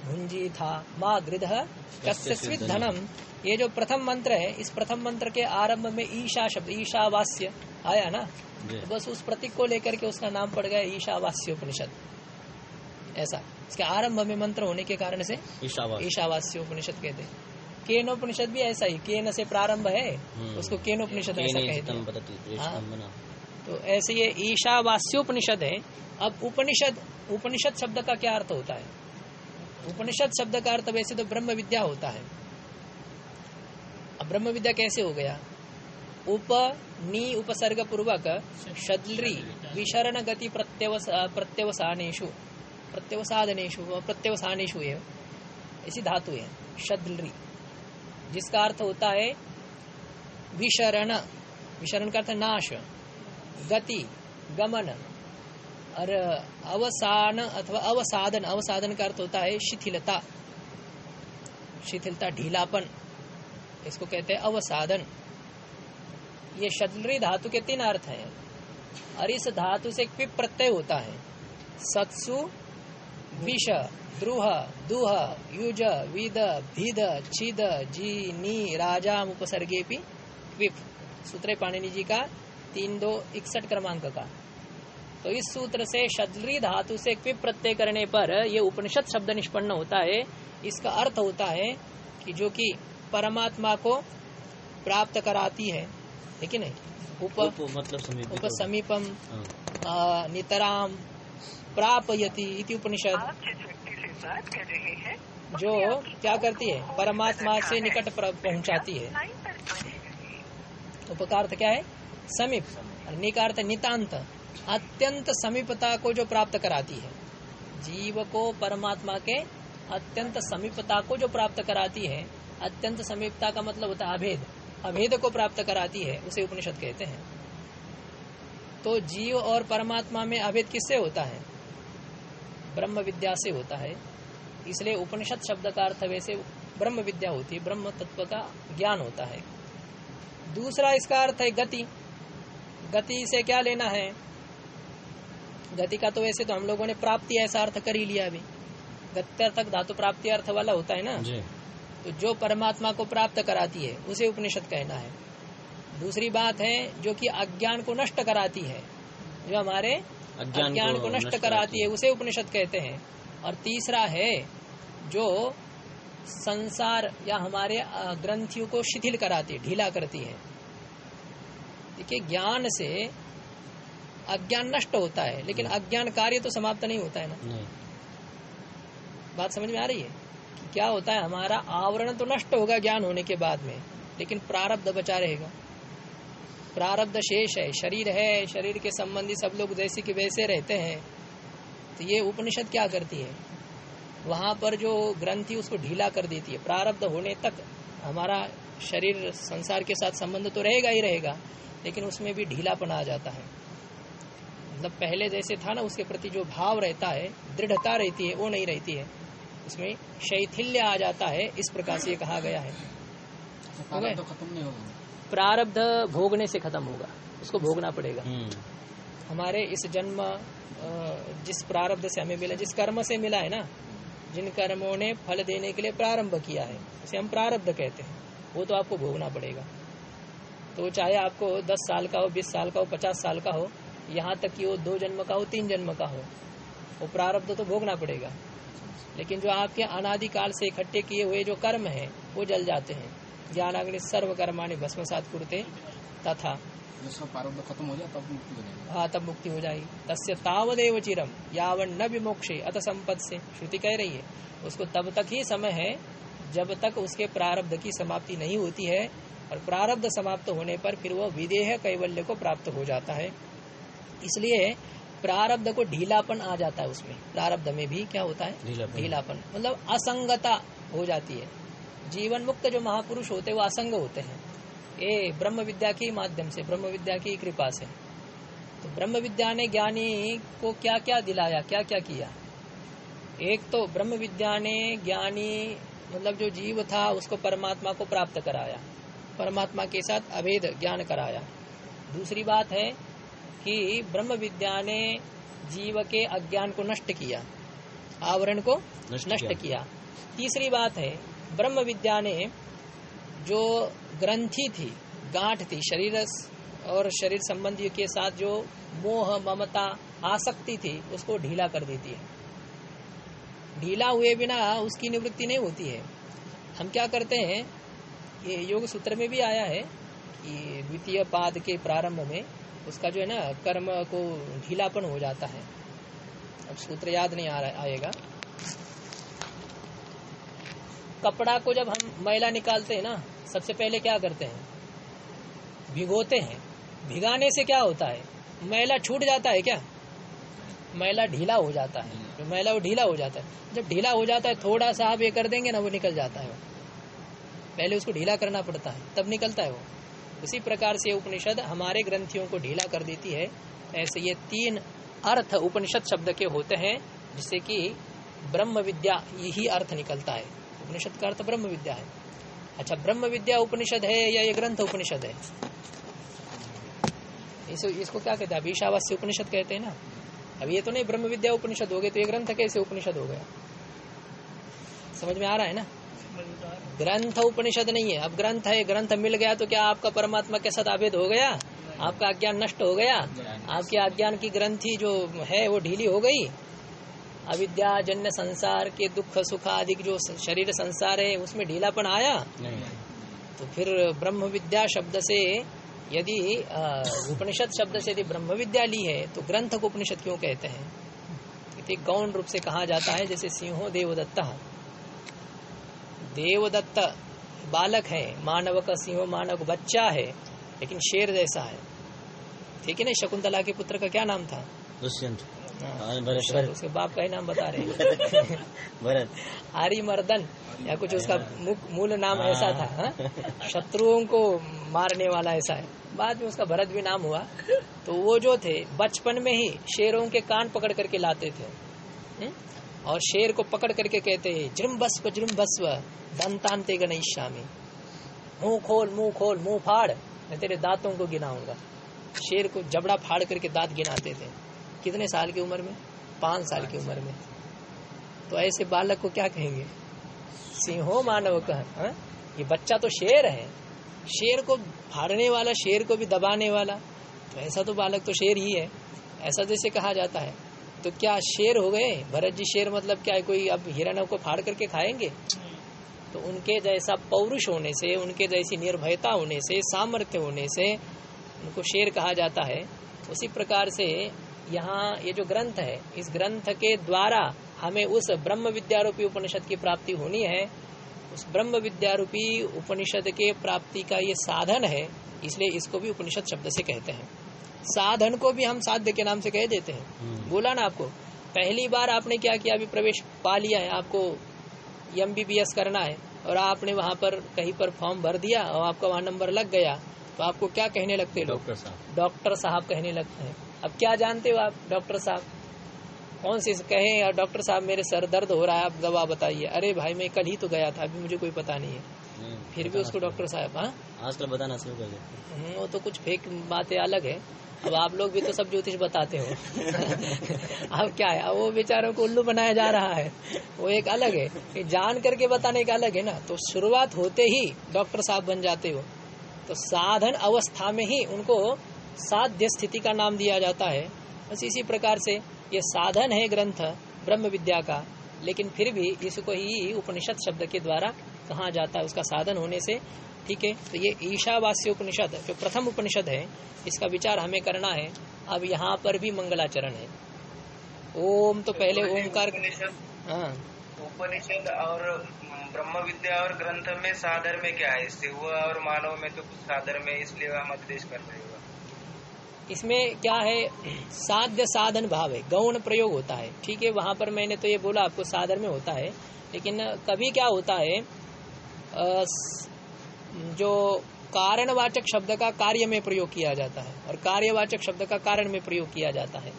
भुंजी था माँ गृध कस्य धनम ये जो प्रथम मंत्र है इस प्रथम मंत्र के आरंभ में ईशा शब्द ईशावास्य आया ना? तो बस उस प्रतीक को लेकर के उसका नाम पड़ गया ईशावास्य उपनिषद ऐसा। इसके आरंभ में मंत्र होने के कारण से ईशावास ईशावास्य। उपनिषद कहते हैं। केनोपनिषद भी ऐसा ही केन से प्रारंभ है हम्म। उसको केनोपनिषद ऐसा कहते हैं। तो ऐसे ये ईशावास्योपनिषद है। अब उपनिषद उपनिषद शब्द का क्या अर्थ होता है? उपनिषद शब्द का अर्थ वैसे तो ब्रह्म विद्या होता है। अब ब्रह्म विद्या कैसे हो गया? उप, नी उपसर्ग पूर्वक शद्री विशरण गति प्रत्यवस प्रत्यवसानेशु प्रत्यवसाधनेशु प्रत्यवसानेशु है ऐसी धातु है शद्री जिसका अर्थ होता है विशरण विशरण का अर्थ नाश। गति, गमन। और अवसान अथवा अवसाधन अवसाधन का अर्थ होता है शिथिलता। शिथिलता, ढीलापन, इसको कहते हैं अवसाधन ये शतलरी धातु के तीन अर्थ हैं। और इस धातु से क्विप प्रत्यय होता है। सत्सु, विष, द्रुह, दुह, युज, विद, भिद, छिद, जी, नी, राजा उपसर्गे क्विप सूत्र पाणिनि जी का तीन दो इकसठ क्रमांक का। तो इस सूत्र से शद्री धातु से क्विप प्रत्यय करने पर यह उपनिषद शब्द निष्पन्न होता है। इसका अर्थ होता है कि जो कि परमात्मा को प्राप्त कराती है ठीक है नहीं? उप उप मतलब समीप उप समीपम हाँ। नितराम प्रापयति इति उपनिषद। आप जिस व्यक्ति से बात कर रहे हैं? जो क्या करती है? परमात्मा से निकट पहुंचाती है। पर उपकार क्या है? समीप और निकार्थ नितांत, अत्यंत समीपता को जो प्राप्त कराती है। जीव को परमात्मा के अत्यंत समीपता को जो प्राप्त कराती है, अत्यंत समीपता का मतलब होता है अभेद। अभेद को प्राप्त कराती है, उसे उपनिषद कहते हैं। तो जीव और परमात्मा में अभेद किससे होता है? ब्रह्म विद्या से होता है। इसलिए उपनिषद शब्द का अर्थ वैसे ब्रह्म विद्या होती है, ब्रह्म तत्व का ज्ञान होता है। दूसरा इसका अर्थ है गति। गति से क्या लेना है? गति का तो वैसे तो हम लोगों ने प्राप्ति ऐसा अर्थ कर ही लिया अभी। गत्यर्थक धातु प्राप्ति अर्थ वाला होता है ना? जी। तो जो परमात्मा को प्राप्त कराती है उसे उपनिषद कहना है। दूसरी बात है जो कि अज्ञान को नष्ट कराती है जो हमारे अज्ञान अज्ञान को नष्ट कराती है उसे उपनिषद कहते हैं। और तीसरा है जो संसार या हमारे ग्रंथियों को शिथिल कराती है ढीला करती है। देखिए ज्ञान से अज्ञान नष्ट होता है लेकिन अज्ञान कार्य तो समाप्त नहीं होता है ना? बात समझ में आ रही है? कि क्या होता है हमारा आवरण तो नष्ट होगा ज्ञान होने के बाद में लेकिन प्रारब्ध बचा रहेगा। प्रारब्ध शेष है शरीर है शरीर के संबंधी सब लोग जैसे कि वैसे रहते हैं तो ये उपनिषद क्या करती है? वहाँ पर जो ग्रंथि उसको ढीला कर देती है। प्रारब्ध होने तक हमारा शरीर संसार के साथ संबंध तो रहेगा ही रहेगा लेकिन उसमें भी ढीलापन आ जाता है। मतलब पहले जैसे था ना उसके प्रति जो भाव रहता है दृढ़ता रहती है वो नहीं रहती है। उसमें शैथिल्य आ जाता है इस प्रकार से ये कहा गया है। अच्छा, प्रारब्ध खत्म नहीं होगा। प्रारब्ध भोगने से खत्म होगा। उसको भोगना पड़ेगा। हम्म। हमारे इस जन्म जिस प्रारब्ध से हमें मिला जिस कर्म से मिला है ना जिन कर्मों ने फल देने के लिए प्रारंभ किया है उसे हम प्रारब्ध कहते हैं। वो तो आपको भोगना पड़ेगा। तो चाहे आपको दस साल का हो बीस साल का हो पचास साल का हो यहाँ तक कि वो दो जन्म का हो तीन जन्म का हो वो प्रारब्ध तो भोगना पड़ेगा। लेकिन जो आपके अनादिकाल से इकट्ठे किए हुए जो कर्म है वो जल जाते हैं। ज्ञानाग्नि सर्व कर्माणि भस्मसात कुरते तथा। प्रारब्ध खत्म हो जाए तब मुक्ति हो जाएगी। हाँ तब मुक्ति हो जाएगी। तस्य तावदेव चिरम यावन न विमोक्षे अत संपद से श्रुति कह रही है उसको तब तक ही समय है जब तक उसके प्रारब्ध की समाप्ति नहीं होती है और प्रारब्ध समाप्त होने पर फिर वह विदेह कैवल्य को प्राप्त हो जाता है। इसलिए प्रारब्ध को ढीलापन आ जाता है उसमें। प्रारब्ध में भी क्या होता है? ढीलापन। मतलब असंगता हो जाती है। जीवन मुक्त जो महापुरुष होते हैं वो असंग होते हैं। ये ब्रह्म विद्या के माध्यम से ब्रह्म विद्या की कृपा से। तो ब्रह्म विद्या ने ज्ञानी को क्या क्या दिलाया क्या क्या किया? एक तो ब्रह्म विद्या ने ज्ञानी मतलब जो जीव था उसको परमात्मा को प्राप्त कराया। परमात्मा के साथ अभेद ज्ञान कराया। दूसरी बात है कि ब्रह्म विद्या ने जीव के अज्ञान को नष्ट किया आवरण को नष्ट नष्ट किया। किया। तीसरी बात है ब्रह्म विद्या ने जो ग्रंथि थी गांठ थी शरीर और शरीर संबंधी के साथ जो मोह ममता आसक्ति थी उसको ढीला कर देती है। ढीला हुए बिना उसकी निवृत्ति नहीं होती है। हम क्या करते हैं ये योग सूत्र में भी आया है कि द्वितीय पाद के प्रारंभ में उसका जो है ना, कर्म को ढीलापन हो जाता है। अब सूत्र याद नहीं आ रहा, आएगा। कपड़ा को जब हम मैला निकालते हैं ना, सबसे पहले क्या करते हैं? भिगोते हैं। भिगाने से क्या होता है? मैला छूट जाता है क्या? मैला ढीला हो जाता है। मैला वो ढीला हो जाता है। जब ढीला हो जाता है, थोड़ा सा आप ये कर देंगे ना, वो निकल जाता है। पहले उसको ढीला करना पड़ता है, तब निकलता है वो। उसी प्रकार से उपनिषद हमारे ग्रंथियों को ढीला कर देती है। ऐसे ये तीन अर्थ उपनिषद शब्द के होते हैं, जिससे कि ब्रह्म विद्या, यही अर्थ निकलता है। उपनिषद का अर्थ ब्रह्म विद्या है। अच्छा ब्रह्म विद्या उपनिषद है या ये ग्रंथ उपनिषद है? इसको इसको क्या कहते हैं? अभी ईशावास्य उपनिषद कहते हैं ना? अब ये तो नहीं, ब्रह्म विद्या उपनिषद हो गए तो ये ग्रंथ कैसे उपनिषद हो गया? समझ में आ रहा है ना? ग्रंथ उपनिषद नहीं है। अब ग्रंथ है ग्रंथ मिल गया तो क्या आपका परमात्मा के साथ आभेद हो गया? आपका अज्ञान नष्ट हो गया? आपके अज्ञान की ग्रंथि जो है वो ढीली हो गई? अविद्या जन्य संसार के दुख सुख आदि जो शरीर संसार है उसमें ढीलापन आया? नहीं। तो फिर ब्रह्म विद्या शब्द से यदि उपनिषद शब्द से यदि ब्रह्म विद्या ली है तो ग्रंथ को उपनिषद क्यों कहते हैं? गौण रूप से कहा जाता है जैसे सिंहो देवदत्ता। देवदत्त बालक है मानव का सिंह मानव बच्चा है लेकिन शेर जैसा है। ठीक है ना शकुंतला के पुत्र का क्या नाम था? दुष्यंत। हाँ, हाँ, उसके बाप का ही नाम बता रहे हैं। भरत। आर्यमर्दन या कुछ उसका मूल नाम ऐसा था हाँ? शत्रुओं को मारने वाला ऐसा है। बाद में उसका भरत भी नाम हुआ। तो वो जो थे बचपन में ही शेरों के कान पकड़ करके लाते थे? और शेर को पकड़ करके कहते हैं जृम बस्व जृम बस्व दंतांते गणेशामी। मुँह खोल मुँह खोल, मुँह फाड़, मैं तेरे दांतों को गिनाऊँगा। शेर को जबड़ा फाड़ करके दांत गिनाते थे। कितने साल की उम्र में? पाँच साल की उम्र में। तो ऐसे बालक को क्या कहेंगे? सिंहो मानव का हाँ? ये बच्चा तो शेर है। शेर को फाड़ने वाला, शेर को भी दबाने वाला तो ऐसा तो बालक तो शेर ही है। ऐसा जैसे कहा जाता है। तो क्या शेर हो गए? भरत जी शेर मतलब क्या है? कोई अब हिरण को फाड़ करके खाएँगे? तो उनके जैसा पौरुष होने से, उनके जैसी निर्भयता होने से, सामर्थ्य होने से उनको शेर कहा जाता है। उसी प्रकार से यहाँ ये जो ग्रंथ है, इस ग्रंथ के द्वारा हमें उस ब्रह्म विद्यारूपी उपनिषद की प्राप्ति होनी है। उस ब्रह्म विद्यारूपी उपनिषद के प्राप्ति का ये साधन है, इसलिए इसको भी उपनिषद शब्द से कहते हैं। साधन को भी हम साध्य के नाम से कह देते हैं। हम्म। बोला ना आपको पहली बार आपने क्या किया? अभी प्रवेश पा लिया है आपको एमबीबीएस करना है और आपने वहाँ पर कहीं पर फॉर्म भर दिया और आपका वहाँ नंबर लग गया तो आपको क्या कहने लगते हैं डॉक्टर साहब। डॉक्टर साहब कहने लगते हैं। अब क्या जानते हो आप डॉक्टर साहब? कौन से कहे डॉक्टर साहब मेरे सर दर्द हो रहा है आप दवा बताइए। अरे भाई मैं कल ही तो गया था अभी मुझे कोई पता नहीं है। फिर भी उसको डॉक्टर साहब हाँ? आजकल बताना शुरू कर देते हम्म, वो तो कुछ फेक बातें अलग है। अब आप लोग भी तो सब ज्योतिष बताते हो। अब क्या है? वो बेचारों को उल्लू बनाया जा रहा है। वो एक अलग है। जान करके बताने का अलग है ना। तो शुरुआत होते ही डॉक्टर साहब बन जाते हो। तो साधन अवस्था में ही उनको साध्य स्थिति का नाम दिया जाता है। बस इसी प्रकार से ये साधन है ग्रंथ ब्रह्म विद्या का। लेकिन फिर भी इसको ही उपनिषद शब्द के द्वारा कहा जाता है उसका साधन होने से ठीक है? तो ये ईशावास्य उपनिषद जो प्रथम उपनिषद है इसका विचार हमें करना है। अब यहाँ पर भी मंगलाचरण है। ओम तो पहले ओमकार उपनिषद हाँ। उपनिषद और ब्रह्म विद्या और ग्रंथ में साधर में क्या है? शिव और मानव में तो कुछ साधर में इसलिए हम उपदेश कर रहे इसमें क्या है? साध्य साधन भाव है गौण प्रयोग होता है। ठीक है वहाँ पर मैंने तो ये बोला आपको साधन में होता है। लेकिन कभी क्या होता है जो कारणवाचक शब्द का कार्य में प्रयोग किया जाता है और कार्यवाचक शब्द का कारण में प्रयोग किया जाता है।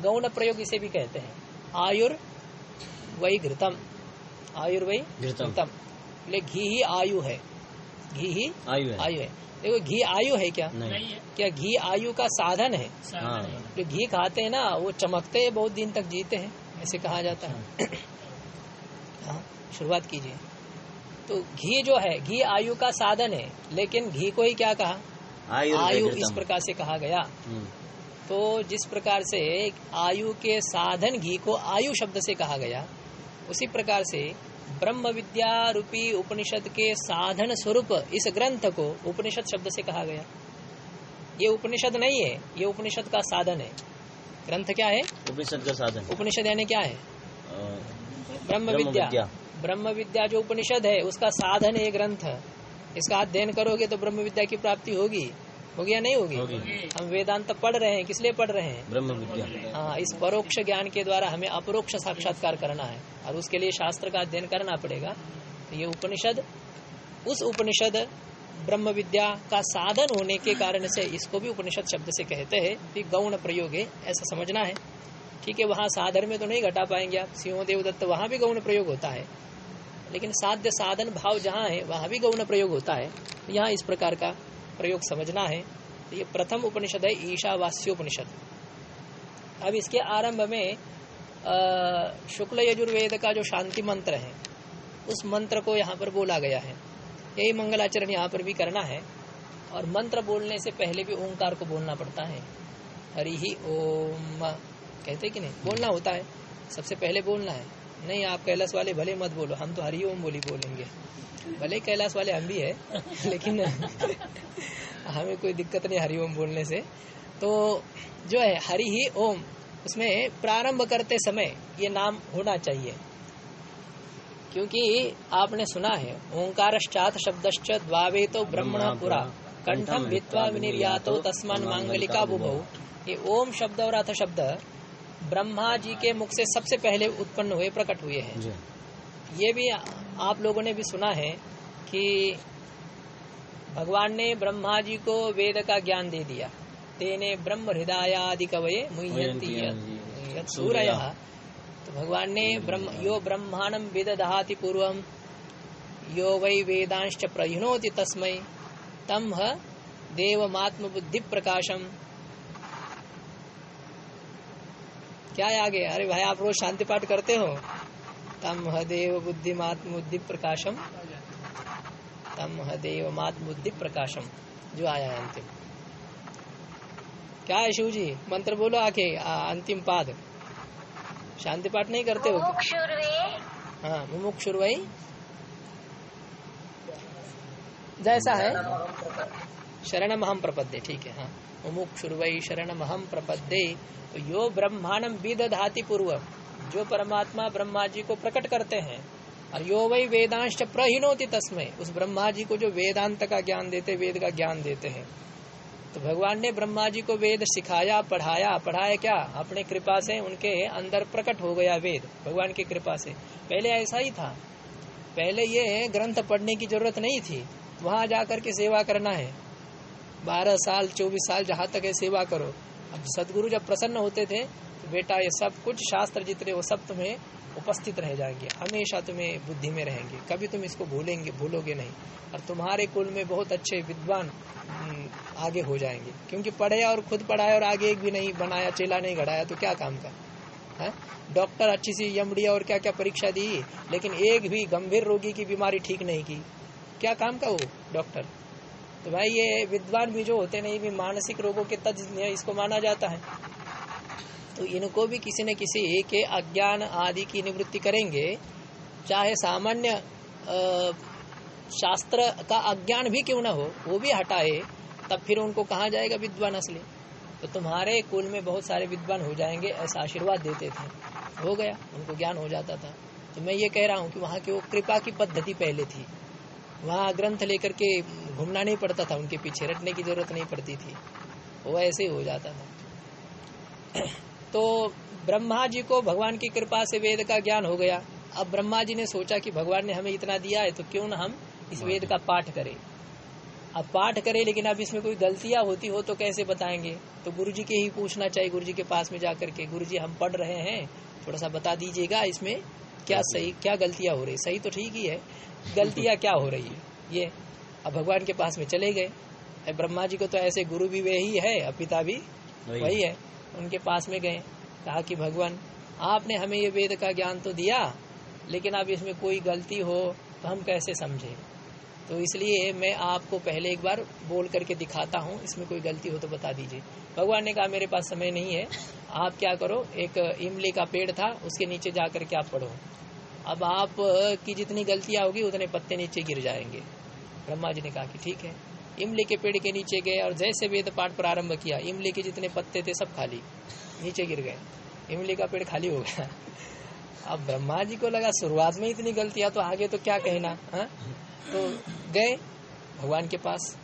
गौण प्रयोग इसे भी कहते हैं। आयुर वही घृतम। आयुर वही घृतम। घी ही आयु है। घी ही आयु है। आयु है। देखो घी आयु है क्या? नहीं। है। क्या घी आयु का साधन है? साधन है। जो घी खाते हैं ना वो चमकते हैं बहुत दिन तक जीते हैं ऐसे कहा जाता है। हाँ शुरुआत कीजिए। तो घी जो है घी आयु का साधन है लेकिन घी को ही क्या कहा? आयु आयु इस प्रकार से कहा गया। हम्म, तो जिस प्रकार से आयु के साधन घी को आयु शब्द से कहा गया उसी प्रकार से ब्रह्म विद्या रूपी उपनिषद के साधन स्वरूप इस ग्रंथ को उपनिषद शब्द से कहा गया। ये उपनिषद नहीं है ये उपनिषद का साधन है। ग्रंथ क्या है? उपनिषद का साधन। उपनिषद यानी क्या है? ब्रह्म विद्या। ब्रह्म विद्या जो उपनिषद है उसका साधन है ये ग्रंथ इसका अध्ययन करोगे तो ब्रह्म विद्या की प्राप्ति होगी। होगी या नहीं होगी? होगी। हम वेदांत पढ़ रहे हैं किस लिए पढ़ रहे हैं? ब्रह्म विद्या हाँ इस परोक्ष ज्ञान के द्वारा हमें अपरोक्ष साक्षात्कार करना है। और उसके लिए शास्त्र का अध्ययन करना पड़ेगा। तो ये उपनिषद उस उपनिषद ब्रह्म विद्या का साधन होने के कारण से इसको भी उपनिषद शब्द से कहते हैं कि गौण प्रयोग है ऐसा समझना है। ठीक है, वहाँ साधन में तो नहीं घटा पाएँगे आप। सिंह देवदत्त, वहाँ भी गौण प्रयोग होता है। लेकिन साध्य साधन भाव जहाँ है, वहाँ भी गौण प्रयोग होता है। यहाँ इस प्रकार का प्रयोग समझना है। तो ये प्रथम उपनिषद है, ईशावास्योपनिषद। अब इसके आरंभ में शुक्ल यजुर्वेद का जो शांति मंत्र है, उस मंत्र को यहाँ पर बोला गया है। यही मंगलाचरण, यहाँ पर भी करना है। और मंत्र बोलने से पहले भी ओंकार को बोलना पड़ता है। हरि ही ओम। कहते कि नहीं? बोलना होता है। सबसे पहले बोलना है। नहीं आप कैलाश वाले भले मत बोलो। हम तो हरि ओम बोली बोलेंगे। भले कैलाश वाले हम भी है लेकिन हमें कोई दिक्कत नहीं हरि ओम बोलने से। तो जो है हरि ही ओम उसमें प्रारंभ करते समय ये नाम होना चाहिए। क्योंकि आपने सुना है ओंकारश्चात शब्दश्च द्वावे तो ब्रह्मण पुरा। कंठम भित्वा विनिर्यातो तस्मान मांगलिका बुभौ। ये ओम शब्द और अथ शब्द ब्रह्मा जी के मुख से सबसे पहले उत्पन्न हुए प्रकट हुए हैं। ये भी आप लोगों ने भी सुना है कि भगवान ने ब्रह्मा जी को वेद का ज्ञान दे दिया। तेने ब्रह्म हृदयादि कवये मुह्यंती यत्। तो भगवान ने ब्रह्म यो ब्रह्मांडम वेद दहाति पूर्वम यो वै वेदांश्च प्रयुनोति तस्मै। तम देवमात्म बुद्धि प्रकाशम क्या है आगे? अरे भाई आप रोज शांति पाठ करते हो। तम ह देव बुद्धिमात्म बुद्धि प्रकाशम। तम ह देव मात्म बुद्धि प्रकाशम। जो आया है अंतिम। क्या है शिव जी मंत्र बोलो आके अंतिम पाद। शांति पाठ नहीं करते हो? क्या? मुमुक्षुर्वे हाँ जैसा है। शरणम हम प्रपद्य ठीक है हाँ। मुमुक्षुर्वई शरणम हम प्रपद्ये। तो यो ब्रह्मांडम विदधाति पूर्व जो परमात्मा ब्रह्मा जी को प्रकट करते हैं, और यो वही वेदांश प्रहीनोति तस्मय उस ब्रह्मा जी को जो वेदांत का ज्ञान देते, वेद का ज्ञान देते हैं। तो भगवान ने ब्रह्मा जी को वेद सिखाया, पढ़ाया। पढ़ाया क्या? अपने कृपा से उनके अंदर प्रकट हो गया वेद, भगवान की कृपा से। पहले ऐसा ही था। पहले ये ग्रंथ पढ़ने की ज़रूरत नहीं थी। वहाँ जाकर के सेवा करना है। बारह साल चौबीस साल जहाँ तक है सेवा करो। अब सदगुरु जब प्रसन्न होते थे तो बेटा ये सब कुछ शास्त्र जितने वो सब तुम्हें उपस्थित रह जाएँगे। हमेशा तुम्हें बुद्धि में रहेंगे। कभी तुम इसको भूलेंगे भूलोगे नहीं। और तुम्हारे कुल में बहुत अच्छे विद्वान हम्म, आगे हो जाएँगे। क्योंकि पढ़े और खुद पढ़ाए और आगे एक भी नहीं बनाया चेला नहीं घड़ाया तो क्या काम का है? डॉक्टर अच्छी सी यमड़ी और क्या क्या परीक्षा दी लेकिन एक भी गंभीर रोगी की बीमारी ठीक नहीं की। क्या काम का वो डॉक्टर? तो भाई ये विद्वान भी जो होते नहीं भी मानसिक रोगों के तज्ञ इसको माना जाता है। तो इनको भी किसी न किसी के अज्ञान आदि की निवृत्ति करेंगे, चाहे सामान्य शास्त्र का अज्ञान भी क्यों ना हो, वो भी हटाए, तब फिर उनको कहा जाएगा विद्वान असली? तो तुम्हारे कुल में बहुत सारे विद्वान हो जाएँगे, ऐसा आशीर्वाद देते थे। हो गया, उनको ज्ञान हो जाता था। तो मैं ये कह रहा हूँ कि वहाँ की वो कृपा की पद्धति पहले थी। वहाँ ग्रंथ लेकर के घूमना नहीं पड़ता था, उनके पीछे रटने की ज़रूरत नहीं पड़ती थी। वो ऐसे ही हो जाता था। तो ब्रह्मा जी को भगवान की कृपा से वेद का ज्ञान हो गया। अब ब्रह्मा जी ने सोचा कि भगवान ने हमें इतना दिया है तो क्यों ना हम इस वेद का पाठ करें। अब पाठ करें, लेकिन अब इसमें कोई गलतियाँ होती हो तो कैसे बताएँगे? तो गुरु जी के ही पूछना चाहिए गुरु जी के पास में जाकर के। गुरु जी हम पढ़ रहे हैं, थोड़ा सा बता दीजिएगा इसमें। क्या सही क्या गलतियाँ हो रही सही तो ठीक ही है। गलतियाँ क्या हो रही है? ये अब भगवान के पास में चले गए। ब्रह्मा जी को तो ऐसे गुरु भी वही है अब पिता भी वही। वही है। उनके पास में गए कहा कि भगवान आपने हमें ये वेद का ज्ञान तो दिया लेकिन अब इसमें कोई गलती हो तो हम कैसे समझे? तो इसलिए मैं आपको पहले एक बार बोल करके दिखाता हूँ इसमें कोई गलती हो तो बता दीजिए। भगवान ने कहा मेरे पास समय नहीं है आप क्या करो, एक इमली का पेड़ था, उसके नीचे जा करके आप पढ़ो। अब आप की जितनी गलतियाँ होगी, उतने पत्ते नीचे गिर जाएँगे। ब्रह्मा जी ने कहा कि ठीक है। इमली के पेड़ के नीचे गए और जैसे वेद पाठ प्रारंभ किया, इमली के जितने पत्ते थे, सब खाली, नीचे गिर गए। इमली का पेड़ खाली हो गया। अब ब्रह्मा जी को लगा, शुरुआत में इतनी गलतियाँ तो आगे तो क्या कहना, हा? तो गए भगवान के पास,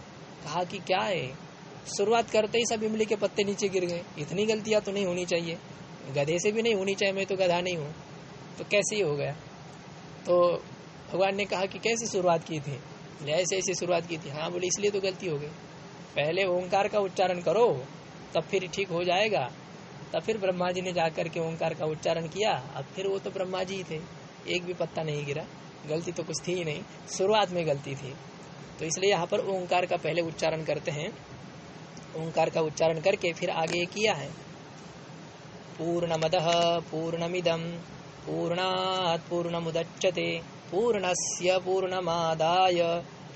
कहा कि क्या है? शुरुआत करते ही सब इमली के पत्ते नीचे गिर गए। इतनी गलतियाँ तो नहीं होनी चाहिए। गधे से भी नहीं होनी चाहिए, मैं तो गधा नहीं हूँ। तो कैसे ही हो गया? तो भगवान ने कहा कि कैसे शुरुआत की थी? ऐसे ऐसे शुरुआत की थी। हाँ बोले, इसलिए तो गलती हो गई। पहले ओंकार का उच्चारण करो, तब फिर ठीक हो जाएगा। तब फिर ब्रह्मा जी ने जाकर के ओंकार का उच्चारण किया। अब फिर वो तो ब्रह्मा जी ही थे। एक भी पत्ता नहीं गिरा। गलती तो कुछ थी ही नहीं। शुरुआत में गलती थी। तो इसलिए यहाँ पर ओंकार का पहले उच्चारण करते हैं। ओंकार का उच्चारण करके फिर आगे किया है। पूर्णमद पूर्णमिदम पूर्णात् पूर्णमुदच्यते पूर्णस्य पूर्णमादाय,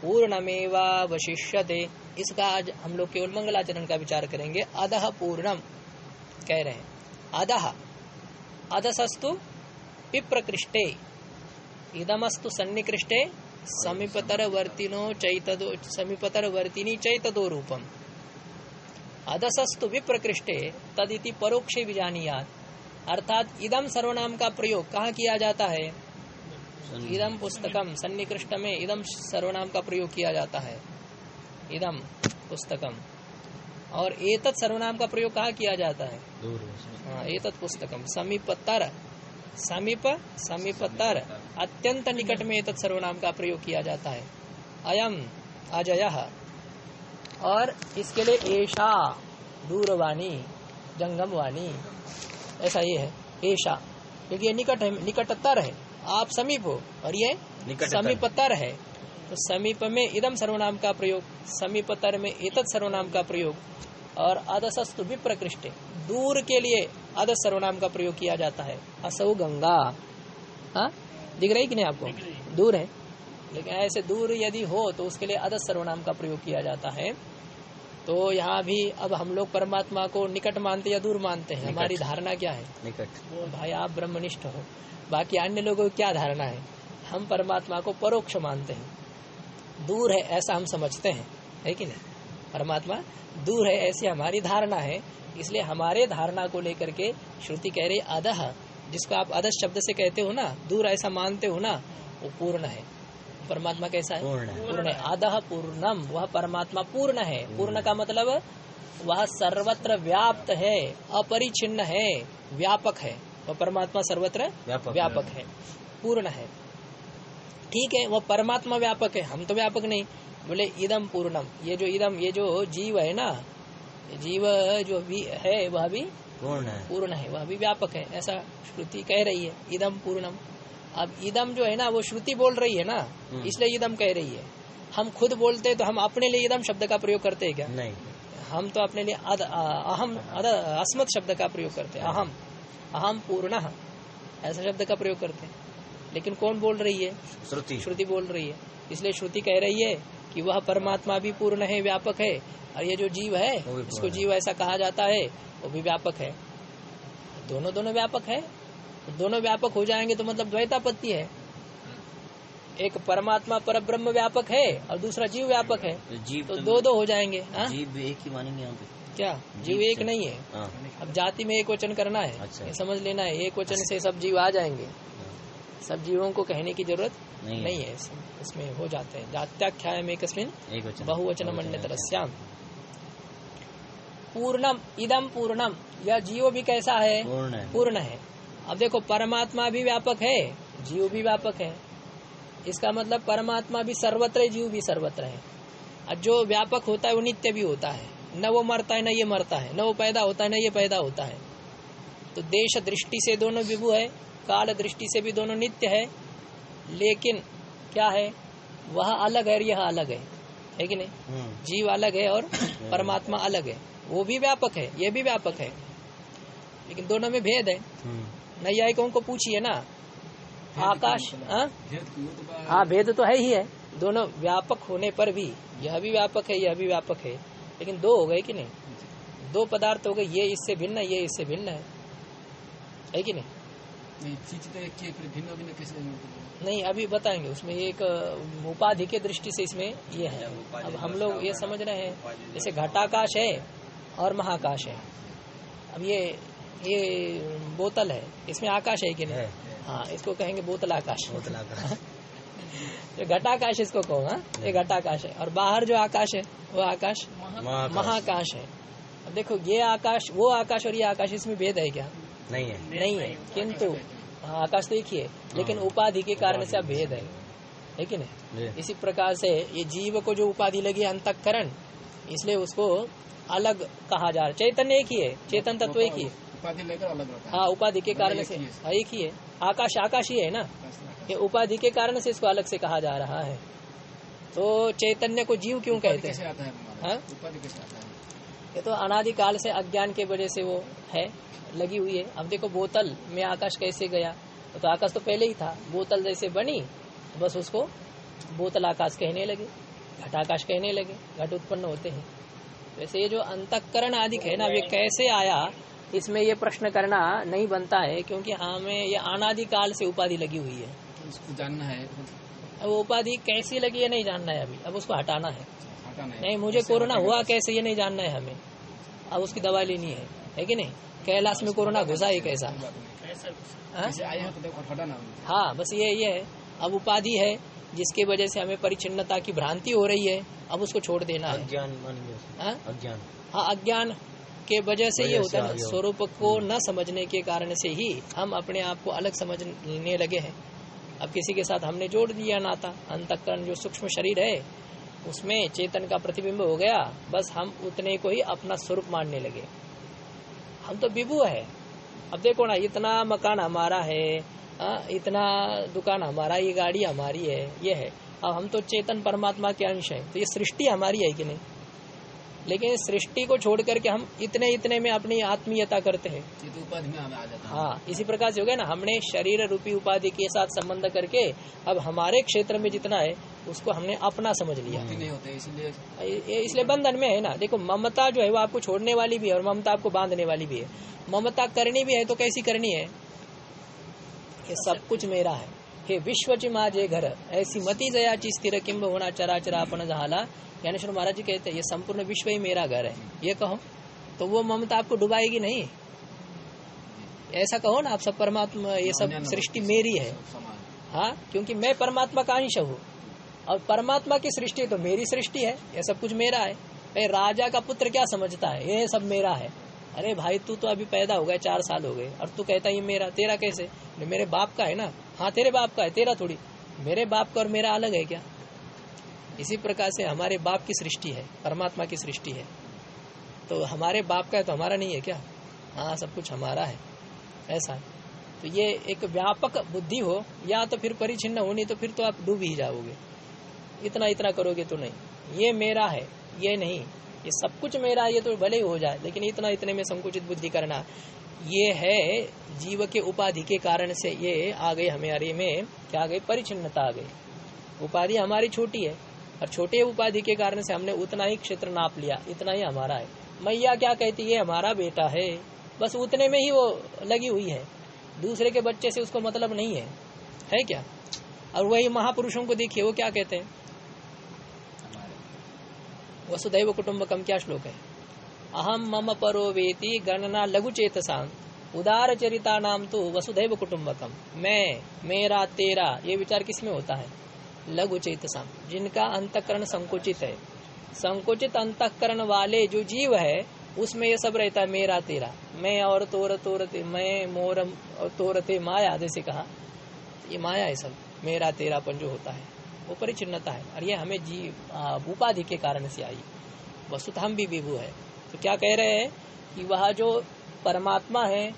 पूर्णमेवावशिष्यते। इसका आज हम लोग केवल मंगलाचरण का विचार करेंगे। अदह पूर्णम कह रहे हैं। अदह अदसस्तु विप्रकृष्टे इदमस्तु सन्निकृष्टे समीपतर वर्तिनो चैतदो समीपतर वर्तिनी चैतदो रूपम। अदसस्तु विप्रकृष्टे तदिति परोक्षे विजानियात। अर्थात इदम सर्वनाम का प्रयोग कहाँ किया जाता है? इदम पुस्तकम सन्निकृष्ट में इदम सर्वनाम का प्रयोग किया जाता है। इदम पुस्तकम और एतत् सर्वनाम का प्रयोग कहाँ किया जाता है? दूर। हाँ एतत् पुस्तकम समीपतर। समीप समीपतर। अत्यंत निकट में एतत् सर्वनाम का प्रयोग किया जाता है। अयम अजय। और इसके लिए ऐशा दूरवाणी जंगम वाणी ऐसा ये है ऐशा। क्योंकि ये निकट है निकटतर है। आप समीप हो और ये समीपतर है। तो समीप में इदम सर्वनाम का प्रयोग समीपतर में एतत् सर्वनाम का प्रयोग और अदसस्तु विप्रकृष्टे दूर के लिए अदस सर्वनाम का प्रयोग किया जाता है। असौ गंगा। हाँ? दिख रही कि नहीं आपको? दूर है। लेकिन ऐसे दूर यदि हो तो उसके लिए अदस सर्वनाम का प्रयोग किया जाता है। तो यहाँ भी अब हम लोग परमात्मा को निकट मानते या दूर मानते हैं? हमारी धारणा क्या है? निकट। भाई आप ब्रह्मनिष्ठ हो। बाकी अन्य लोगों की क्या धारणा है? हम परमात्मा को परोक्ष मानते हैं। दूर है ऐसा हम समझते हैं। है कि नहीं? परमात्मा दूर है ऐसी हमारी धारणा है। इसलिए हमारे धारणा को लेकर के श्रुति कह रही अधः जिसको आप अधः शब्द से कहते हो ना दूर ऐसा मानते हो ना वो पूर्ण है। परमात्मा कैसा है? पूर्ण है। है। पूर्णम। वह परमात्मा पूर्ण है। पूर्ण। का मतलब वह सर्वत्र व्याप्त है अपरिचिन्न है व्यापक है। वह परमात्मा सर्वत्र व्यापक व्यापक है। पूर्ण है। ठीक है वह परमात्मा व्यापक है। हम तो व्यापक नहीं। बोले इदम पूर्णम। ये जो इदम ये जो जीव है ना जीव जो भी है वह भी पूर्ण है। पूर्ण है। वह भी व्यापक है। ऐसा श्रुति कह रही है। इदम पूर्णम। अब इदम जो है ना वो श्रुति बोल रही है ना हम्म। इसलिए इदम कह रही है। हम खुद बोलते हैं तो हम अपने लिए इदम शब्द का प्रयोग करते हैं क्या? नहीं। हम तो अपने लिए अहम अस्मत शब्द का प्रयोग करते हैं। अहम अहम पूर्ण ऐसा शब्द का प्रयोग करते हैं। लेकिन कौन बोल रही है? श्रुति। श्रुति बोल रही है। इसलिए श्रुति कह रही है कि वह परमात्मा भी पूर्ण है व्यापक है और ये जो जीव है इसको जीव ऐसा कहा जाता है वो भी व्यापक है। दोनों दोनों व्यापक है दोनों व्यापक हो जाएँगे तो मतलब द्वैतापत्ति है। एक परमात्मा पर ब्रह्म व्यापक है और दूसरा जीव व्यापक है। तो जीव तो तो दो दो हो जाएँगे हाँ? जीव एक ही मानेंगे यहाँ पे? क्या? जीव एक नहीं है। हाँ। अब जाति में एक वचन करना है। अच्छा। ये समझ लेना है एक वचन से सब जीव आ जाएँगे। सब जीवों को कहने की ज़रूरत नहीं है। नहीं है। इसमें हो जाते हैं। जात्याख्याय में कस्मिन बहुवचन मंडतरस्याम पूर्णम इदम पूर्णम। यह जीव भी कैसा है। पूर्ण है। अब देखो परमात्मा भी व्यापक है जीव भी व्यापक है। इसका मतलब परमात्मा भी सर्वत्र है जीव भी सर्वत्र है। और जो व्यापक होता है वो नित्य भी होता है। न वो मरता है न ये मरता है। न वो पैदा होता है न ये पैदा होता है। तो देश दृष्टि से दोनों विभु है काल दृष्टि से भी दोनों नित्य है। लेकिन क्या है? वह अलग है और यह अलग है। है कि नहीं? हम्म, जीव अलग है और परमात्मा अलग है। वो भी व्यापक है ये भी व्यापक है। लेकिन दोनों में भेद है। हम्म, नैयायिकों को पूछिए ना। आकाश हाँ। भेद तो बा- हाँ। भेद तो है ही है। दोनों व्यापक होने पर भी यह भी व्यापक है यह भी व्यापक है। लेकिन दो हो गए कि नहीं? दो पदार्थ हो गए ये इससे भिन्न है ये इससे भिन्न है। है कि नहीं? नहीं चीज़ तो एक फिर भिन्न भिन्न कैसे नहीं अभी बताएँगे उसमें एक उपाधि के दृष्टि से इसमें ये है। अब हम लोग ये समझ रहे हैं जैसे घटाकाश है और महाकाश है। अब ये ये बोतल है। इसमें आकाश है कि नहीं? हाँ। इसको कहेंगे बोतल आकाश। बोतला ये घटाकाश इसको कहो हाँ? ये घटाकाश है। और बाहर जो आकाश है वो आकाश महाकाश। है। अब देखो ये आकाश वो आकाश और ये आकाश इसमें भेद है क्या? नहीं है। नहीं है किंतु हाँ, आकाश तो एक ही है लेकिन उपाधि के कारण से अब भेद है। है कि नहीं? इसी प्रकार से ये जीव को जो उपाधि लगी है अंतकरण इसलिए उसको अलग कहा जा रहा है। चैतन्य एक ही है। चेतन तत्व एक ही है। उपाधि लेकर अलग रहता है। हाँ उपाधि के कारण से। ही एक ही है। आकाश आकाश ही है ना? ये उपाधि के कारण से इसको अलग से कहा जा रहा है। तो चैतन्य को जीव क्यों कहते हैं? है हाँ? उपाधि कैसे आता है? ये तो अनादिकाल से अज्ञान के वजह से वो है लगी हुई है। अब देखो बोतल में आकाश कैसे गया? तो आकाश तो पहले ही था। बोतल जैसे बनी तो बस उसको बोतल आकाश कहने लगे घटाकाश कहने लगे घट उत्पन्न होते हैं। वैसे ये जो अंतकरण आदि है ना वे कैसे आया? इसमें ये प्रश्न करना नहीं बनता है क्योंकि हमें ये अनादिकाल से उपाधि लगी हुई है। उसको जानना है। अब उपाधि कैसी लगी है नहीं जानना है अभी। अब उसको हटाना है। हटाना है। नहीं मुझे कोरोना हुआ कैसे ये नहीं जानना है हमें। अब उसकी दवा लेनी है। है कि नहीं? कैलाश में कोरोना घुसा ही कैसा? हाँ? तो हाँ। बस ये ये है। अब उपाधि है जिसके वजह से हमें परिचिन्नता की भ्रांति हो रही है अब उसको छोड़ देना है। अज्ञान। हाँ? अज्ञान। हाँ अज्ञान। के वजह से ये होता है। स्वरूप को न समझने के कारण से ही हम अपने आप को अलग समझने लगे हैं। अब किसी के साथ हमने जोड़ दिया नाता अंतकरण जो सूक्ष्म शरीर है उसमें चेतन का प्रतिबिंब हो गया बस हम उतने को ही अपना स्वरूप मानने लगे। हम तो विभु है। अब देखो ना इतना मकान हमारा है आ, इतना दुकान हमारा ये गाड़ी हमारी है ये है। अब हम तो चेतन परमात्मा के अंश है तो ये सृष्टि हमारी है कि नहीं? लेकिन सृष्टि को छोड़ करके हम इतने इतने में अपनी आत्मीयता करते हैं। तो उपाधि में आ जाता है। हाँ इसी प्रकार से हो गया ना हमने शरीर रूपी उपाधि के साथ संबंध करके अब हमारे क्षेत्र में जितना है उसको हमने अपना समझ लिया। नहीं होते इसलिए इसलिए बंधन में है ना। देखो ममता जो है वो आपको छोड़ने वाली भी है और ममता आपको बांधने वाली भी है। ममता करनी भी है तो कैसी करनी है? ये सब कुछ मेरा है। हे विश्वची जे घर ऐसी मती जयाची स्थिर किंब होना चरा चरा अपन झाला ज्ञानेश्वर महाराज जी कहते हैं ये संपूर्ण विश्व ही मेरा घर है। ये कहो। तो वो ममता आपको डुबाएगी नहीं। ऐसा कहो ना आप सब परमात्मा ये सब सृष्टि मेरी है। हाँ। क्योंकि मैं परमात्मा का अंश हूँ। और परमात्मा की सृष्टि तो मेरी सृष्टि है ये सब कुछ मेरा है। भाई राजा का पुत्र क्या समझता है? ये सब मेरा है। अरे भाई तू तो अभी पैदा हो गया चार साल हो गए। और तू कहता है ये मेरा तेरा कैसे? मेरे बाप का है ना। हाँ तेरे बाप का है तेरा थोड़ी। मेरे बाप का और मेरा अलग है क्या? इसी प्रकार से हमारे बाप की सृष्टि है परमात्मा की सृष्टि है। तो हमारे बाप का है तो हमारा नहीं है क्या? हाँ सब कुछ हमारा है। ऐसा है। तो ये एक व्यापक बुद्धि हो या तो फिर परिचिन्न होनी तो फिर तो आप डूब ही जाओगे। इतना इतना करोगे तो नहीं। ये मेरा है ये नहीं। ये सब कुछ मेरा है, ये तो भले ही हो जाए लेकिन इतना इतने में संकुचित बुद्धि करना। ये है जीव के उपाधि के कारण से ये आ गई हमारे में क्या आ गई? परिचिन्नता आ गई। उपाधि हमारी छोटी है। और छोटे उपाधि के कारण से हमने उतना ही क्षेत्र नाप लिया, इतना ही हमारा है। मैया क्या कहती है, हमारा बेटा है। बस उतने में ही वो लगी हुई है। दूसरे के बच्चे से उसको मतलब नहीं है। है क्या? और वही महापुरुषों को देखिए, वो क्या कहते हैं? वसुदैव कुटुम्बकम क्या श्लोक है? अहम मम परो वेति गणना लघु चेतसाम उदार चरिता नाम तो वसुदैव कुटुम्बकम। मैं, मेरा, तेरा, ये विचार किसमें होता है? लघु चेतसाम जिनका अंतकरण संकुचित है। संकुचित अंतकरण वाले जो जीव है, उसमें ये सब रहता है, मेरा तेरा। मैं और तोर तोरते मैं, मोर, और तोरते माया, जैसे कहा। ये माया है सब, मेरा तेरापन जो होता है, वो परिचिन्नता है। और ये हमें जीव उपाधि के कारण से आई। वस्तुतः हम भी विभु है। तो क्या कह रहे हैं कि वह जो परमात्मा है,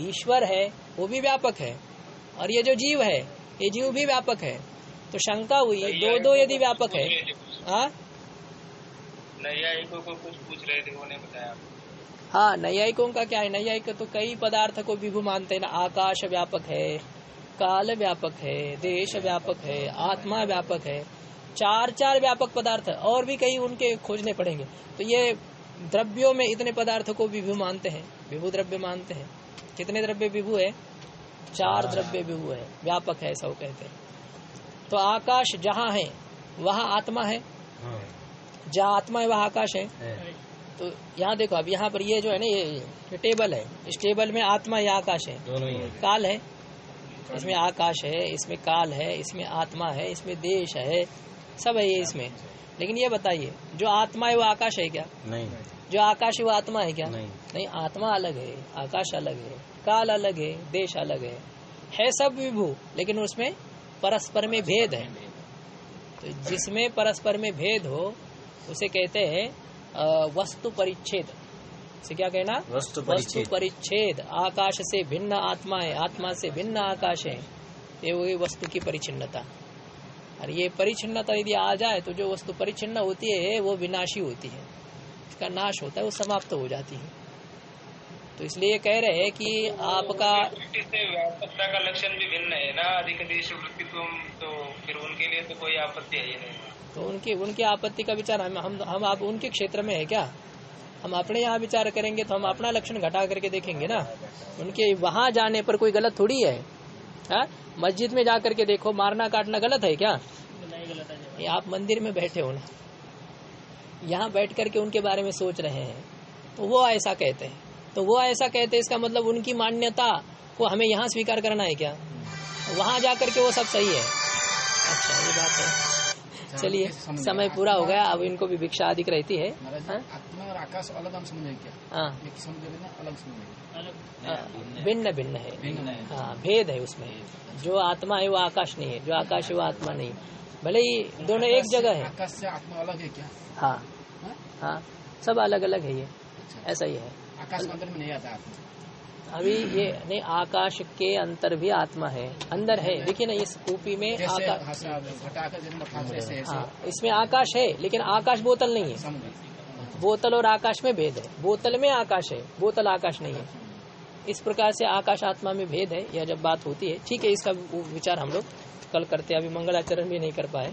ईश्वर है, वो भी व्यापक है। और ये जो जीव है, ये जीव भी व्यापक है। तो शंका हुई दो दो यदि व्यापक है। हाँ? नैयायिकों को कुछ पूछ रहे थे उन्होंने बताया हाँ नैयायिकों का क्या है? नैयायिक तो कई पदार्थ को विभु मानते हैं ना। आकाश व्यापक है काल व्यापक है देश व्यापक है आत्मा व्यापक है। चार चार व्यापक पदार्थ और भी कई उनके खोजने पड़ेंगे। तो ये द्रव्यों में इतने पदार्थ को विभु मानते हैं। विभु द्रव्य मानते हैं। कितने द्रव्य विभु है? चार द्रव्य विभु है। व्यापक है सब कहते हैं। तो आकाश जहाँ है वहाँ आत्मा है। हाँ। जहाँ आत्मा है वहाँ आकाश है। तो यहाँ देखो अब यहाँ पर ये जो है ना ये, टेबल है। इस टेबल में आत्मा या आकाश है। दोनों है। काल है। इसमें आकाश है इसमें काल है इसमें आत्मा है इसमें देश है। सब है ये इसमें। लेकिन ये बताइए जो आत्मा है वो आकाश है क्या? नहीं। जो आकाश है वो आत्मा है क्या? नहीं। नहीं आत्मा अलग है आकाश अलग है काल अलग है देश अलग है। है सब विभू लेकिन उसमें परस्पर में भेद है। तो जिसमें परस्पर में भेद हो उसे कहते हैं वस्तु परिच्छेद। से क्या कहना? वस्तु वस्तु परिच्छेद। परिच्छेद। आकाश से भिन्न आत्मा है। आत्मा से भिन्न आकाश है। ये वही वस्तु की परिचिन्नता और ये परिचिन्नता यदि आ जाए तो जो वस्तु परिचिन्न होती है वो विनाशी होती है। इसका नाश होता है वो समाप्त हो जाती है। तो इसलिए कह रहे हैं कि आपका व्यापकता का लक्षण भी भिन्न है ना। अधिक देश वृत्तित्व तो फिर उनके लिए तो कोई आपत्ति है ही नहीं। तो उनकी उनकी आपत्ति का विचार हम हम हम आप उनके क्षेत्र में है क्या? हम अपने यहाँ विचार करेंगे तो हम अपना लक्षण घटा करके देखेंगे ना। उनके वहाँ जाने पर कोई गलत थोड़ी है। हा? मस्जिद में जा करके देखो मारना काटना गलत है क्या? नहीं गलत है। ये आप मंदिर में बैठे हो ना। यहाँ बैठ करके उनके बारे में सोच रहे हैं। तो वो ऐसा कहते हैं। तो वो ऐसा कहते हैं इसका मतलब उनकी मान्यता को हमें यहाँ स्वीकार करना है क्या? वहाँ जा करके वो सब सही है। अच्छा ये बात है। चलिए समय पूरा हो गया अब इनको भी भिक्षा अधिक रहती है। हाँ? आत्मा और आकाश अलग हम समझे क्या? हाँ। अलग समझ हाँ, भिन्न भिन्न है। हाँ। भेद है उसमें। जो आत्मा है वो आकाश नहीं है जो आकाश है वो आत्मा नहीं। भले ही दोनों एक जगह है। आकाश से आत्मा अलग है क्या? हाँ। हाँ? हाँ सब अलग अलग है ये। अच्छा। ऐसा ही है। आकाश अंदर में नहीं आता अभी ये नहीं आकाश के अंतर भी आत्मा है। अंदर है। देखिए ना इस कूपी में आकाश हाँ इसमें आकाश है लेकिन आकाश बोतल नहीं है। बोतल और आकाश में भेद है। बोतल में आकाश है बोतल आकाश नहीं है। इस प्रकार से आकाश आत्मा में भेद है यह जब बात होती है ठीक है इसका विचार हम लोग कल करते हैं। अभी मंगलाचरण भी नहीं कर पाए।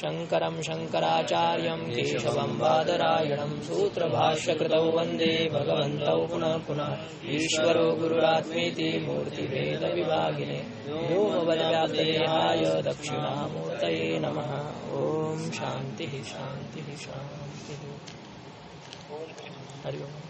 शङ्करम् शङ्कराचार्यम् केशवम् बादरायणम् सूत्रभाष्यकृतौ वंदे भगवन्तौ पुनः पुनः ईश्वरो गुरुरात्मेति मूर्तिभेदविभागिने व्योमवदादेहाय दक्षिणामूर्तये नमः। ॐ शान्तिः शान्तिः शान्तिः। हरि ओम्।